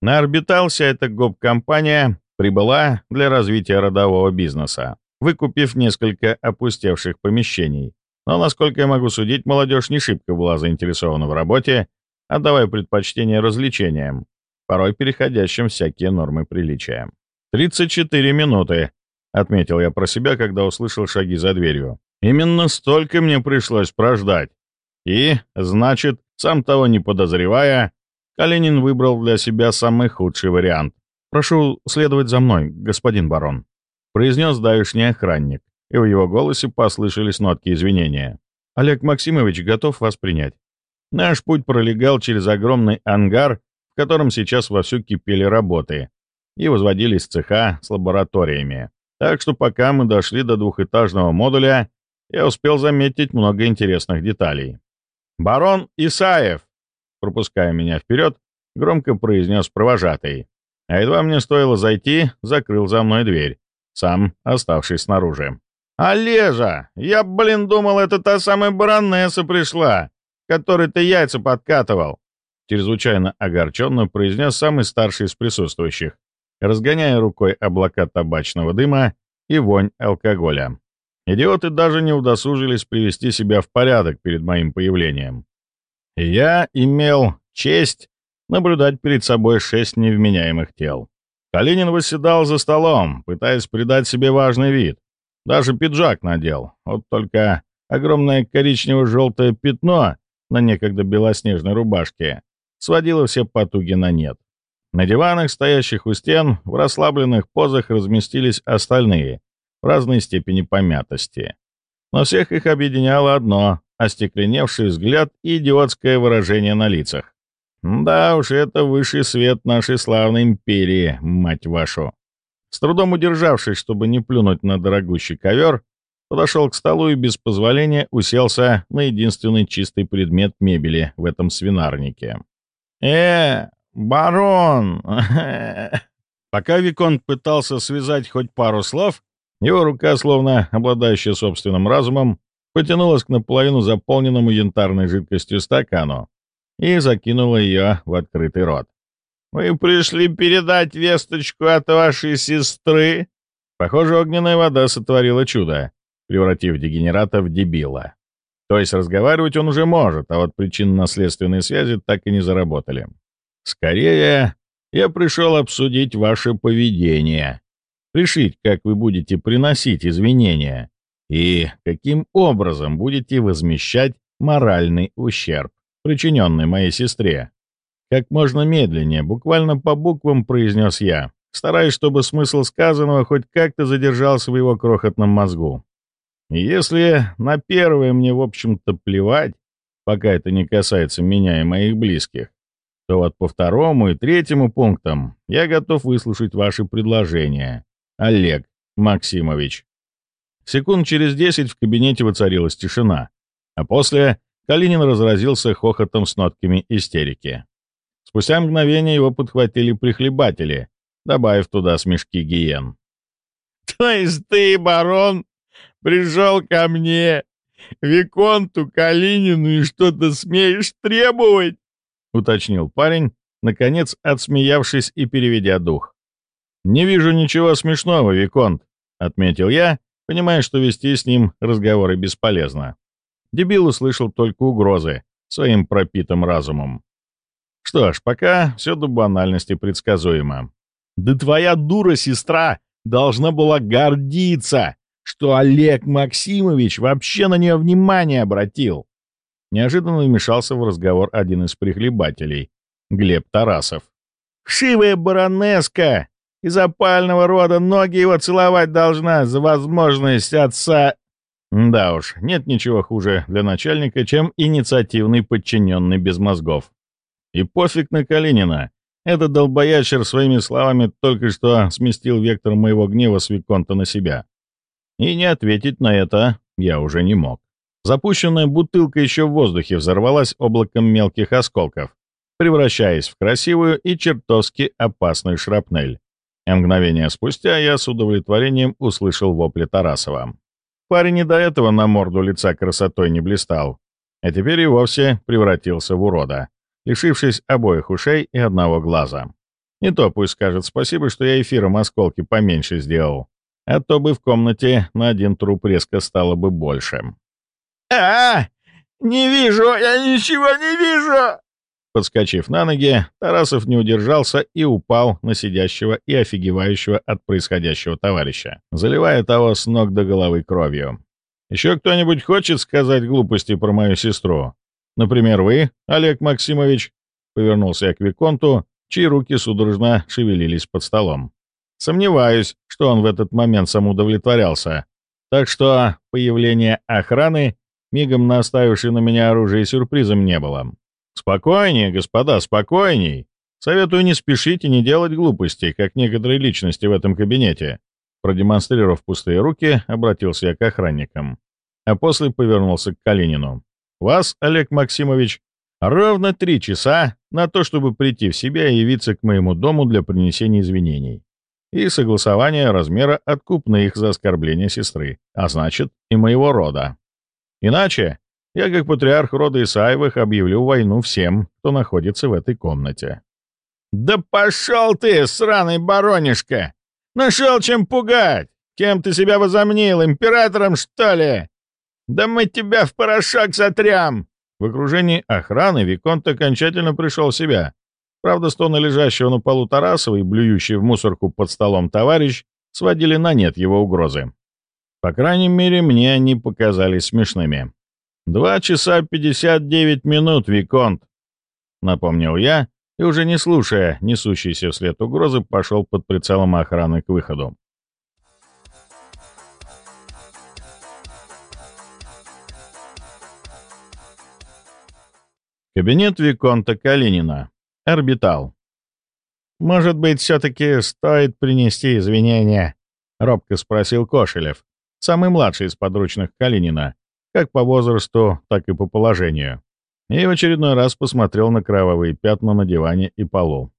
Speaker 1: На орбитал вся эта гоп-компания прибыла для развития родового бизнеса, выкупив несколько опустевших помещений. Но, насколько я могу судить, молодежь не шибко была заинтересована в работе, отдавая предпочтение развлечениям, порой переходящим всякие нормы приличия. «34 минуты», — отметил я про себя, когда услышал шаги за дверью. «Именно столько мне пришлось прождать. И, значит, сам того не подозревая, Калинин выбрал для себя самый худший вариант. «Прошу следовать за мной, господин барон», — произнес давишний охранник, и в его голосе послышались нотки извинения. «Олег Максимович готов вас принять». Наш путь пролегал через огромный ангар, в котором сейчас вовсю кипели работы, и возводились цеха с лабораториями. Так что пока мы дошли до двухэтажного модуля, я успел заметить много интересных деталей. «Барон Исаев!» Пропуская меня вперед, громко произнес провожатый. А едва мне стоило зайти, закрыл за мной дверь, сам оставшись снаружи. «Олежа! Я, блин, думал, это та самая баронесса пришла, которой ты яйца подкатывал!» Чрезвычайно огорченно произнес самый старший из присутствующих, разгоняя рукой облака табачного дыма и вонь алкоголя. Идиоты даже не удосужились привести себя в порядок перед моим появлением. Я имел честь наблюдать перед собой шесть невменяемых тел. Калинин восседал за столом, пытаясь придать себе важный вид. Даже пиджак надел. Вот только огромное коричнево-желтое пятно на некогда белоснежной рубашке сводило все потуги на нет. На диванах, стоящих у стен, в расслабленных позах разместились остальные, в разной степени помятости. Но всех их объединяло одно — остекленевший взгляд и идиотское выражение на лицах. Да уж, это высший свет нашей славной империи, мать вашу. С трудом удержавшись, чтобы не плюнуть на дорогущий ковер, подошел к столу и без позволения уселся на единственный чистый предмет мебели в этом свинарнике.
Speaker 3: «Э, барон!»
Speaker 1: Пока Виконт пытался связать хоть пару слов, его рука, словно обладающая собственным разумом, потянулась к наполовину заполненному янтарной жидкостью стакану и закинула ее в открытый рот.
Speaker 3: «Вы пришли передать весточку от вашей сестры?»
Speaker 1: Похоже, огненная вода сотворила чудо, превратив дегенерата в дебила. То есть разговаривать он уже может, а вот причинно-наследственные связи так и не заработали. Скорее, я пришел обсудить ваше поведение, решить, как вы будете приносить извинения и каким образом будете возмещать моральный ущерб, причиненный моей сестре. Как можно медленнее, буквально по буквам произнес я, стараясь, чтобы смысл сказанного хоть как-то задержался в его крохотном мозгу. Если на первое мне, в общем-то, плевать, пока это не касается меня и моих близких, то вот по второму и третьему пунктам я готов выслушать ваши предложения. Олег Максимович. Секунд через десять в кабинете воцарилась тишина, а после Калинин разразился хохотом с нотками истерики. Спустя мгновение его подхватили прихлебатели, добавив туда смешки гиен.
Speaker 3: «То есть ты, барон, пришел ко мне, Виконту Калинину, и что-то смеешь требовать?»
Speaker 1: — уточнил парень, наконец отсмеявшись и переведя дух. «Не вижу ничего смешного, Виконт», — отметил я, понимая, что вести с ним разговоры бесполезно. Дебил услышал только угрозы своим пропитым разумом. Что ж, пока все до банальности предсказуемо.
Speaker 3: «Да твоя дура-сестра должна была гордиться, что Олег Максимович вообще на нее внимание обратил!»
Speaker 1: Неожиданно вмешался в разговор один из прихлебателей, Глеб Тарасов.
Speaker 3: «Шивая баронеска! Из опального рода ноги его целовать должна за возможность отца
Speaker 1: да уж, нет ничего хуже для начальника, чем инициативный подчиненный без мозгов. И пофиг на Калинина. Этот долбоящер своими словами только что сместил вектор моего гнева с Виконта на себя. И не ответить на это я уже не мог. Запущенная бутылка еще в воздухе взорвалась облаком мелких осколков, превращаясь в красивую и чертовски опасную шрапнель. А мгновение спустя я с удовлетворением услышал вопли Тарасова. Парень не до этого на морду лица красотой не блистал, а теперь и вовсе превратился в урода, лишившись обоих ушей и одного глаза. И то пусть скажет спасибо, что я эфиром осколки поменьше сделал, а то бы в комнате на один труп резко стало бы больше.
Speaker 3: -а Не вижу! Я ничего не вижу!»
Speaker 1: Подскочив на ноги, Тарасов не удержался и упал на сидящего и офигевающего от происходящего товарища, заливая того с ног до головы кровью. «Еще кто-нибудь хочет сказать глупости про мою сестру? Например, вы, Олег Максимович?» Повернулся я к Виконту, чьи руки судорожно шевелились под столом. Сомневаюсь, что он в этот момент самоудовлетворялся. Так что появление охраны, мигом наставившей на меня оружие, сюрпризом не было. «Спокойнее, господа, спокойней. Советую не спешить и не делать глупостей, как некоторые личности в этом кабинете». Продемонстрировав пустые руки, обратился я к охранникам, а после повернулся к Калинину. «Вас, Олег Максимович, ровно три часа на то, чтобы прийти в себя и явиться к моему дому для принесения извинений и согласования размера откупных за оскорбление сестры, а значит, и моего рода. Иначе я, как патриарх рода Исаевых, объявлю войну всем, кто находится в этой комнате.
Speaker 3: «Да пошел ты, сраный баронишка! Нашел чем пугать! Кем ты себя возомнил, императором, что ли? Да мы тебя в порошок сотрям!»
Speaker 1: В окружении охраны Виконт окончательно пришел в себя. Правда, стоны лежащего на полу Тарасова и блюющий в мусорку под столом товарищ сводили на нет его угрозы. По крайней мере, мне они показались смешными. «Два часа пятьдесят девять минут, Виконт!» — напомнил я, и уже не слушая несущийся вслед угрозы, пошел под прицелом охраны к выходу. Кабинет Виконта Калинина. Орбитал. может быть, все-таки стоит принести извинения?» — робко спросил Кошелев, самый младший из подручных Калинина, как по возрасту, так и по положению. И в очередной раз посмотрел на кровавые пятна на диване и полу.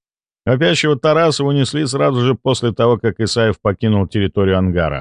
Speaker 1: Опящего Тараса унесли сразу же после того, как Исаев покинул территорию ангара.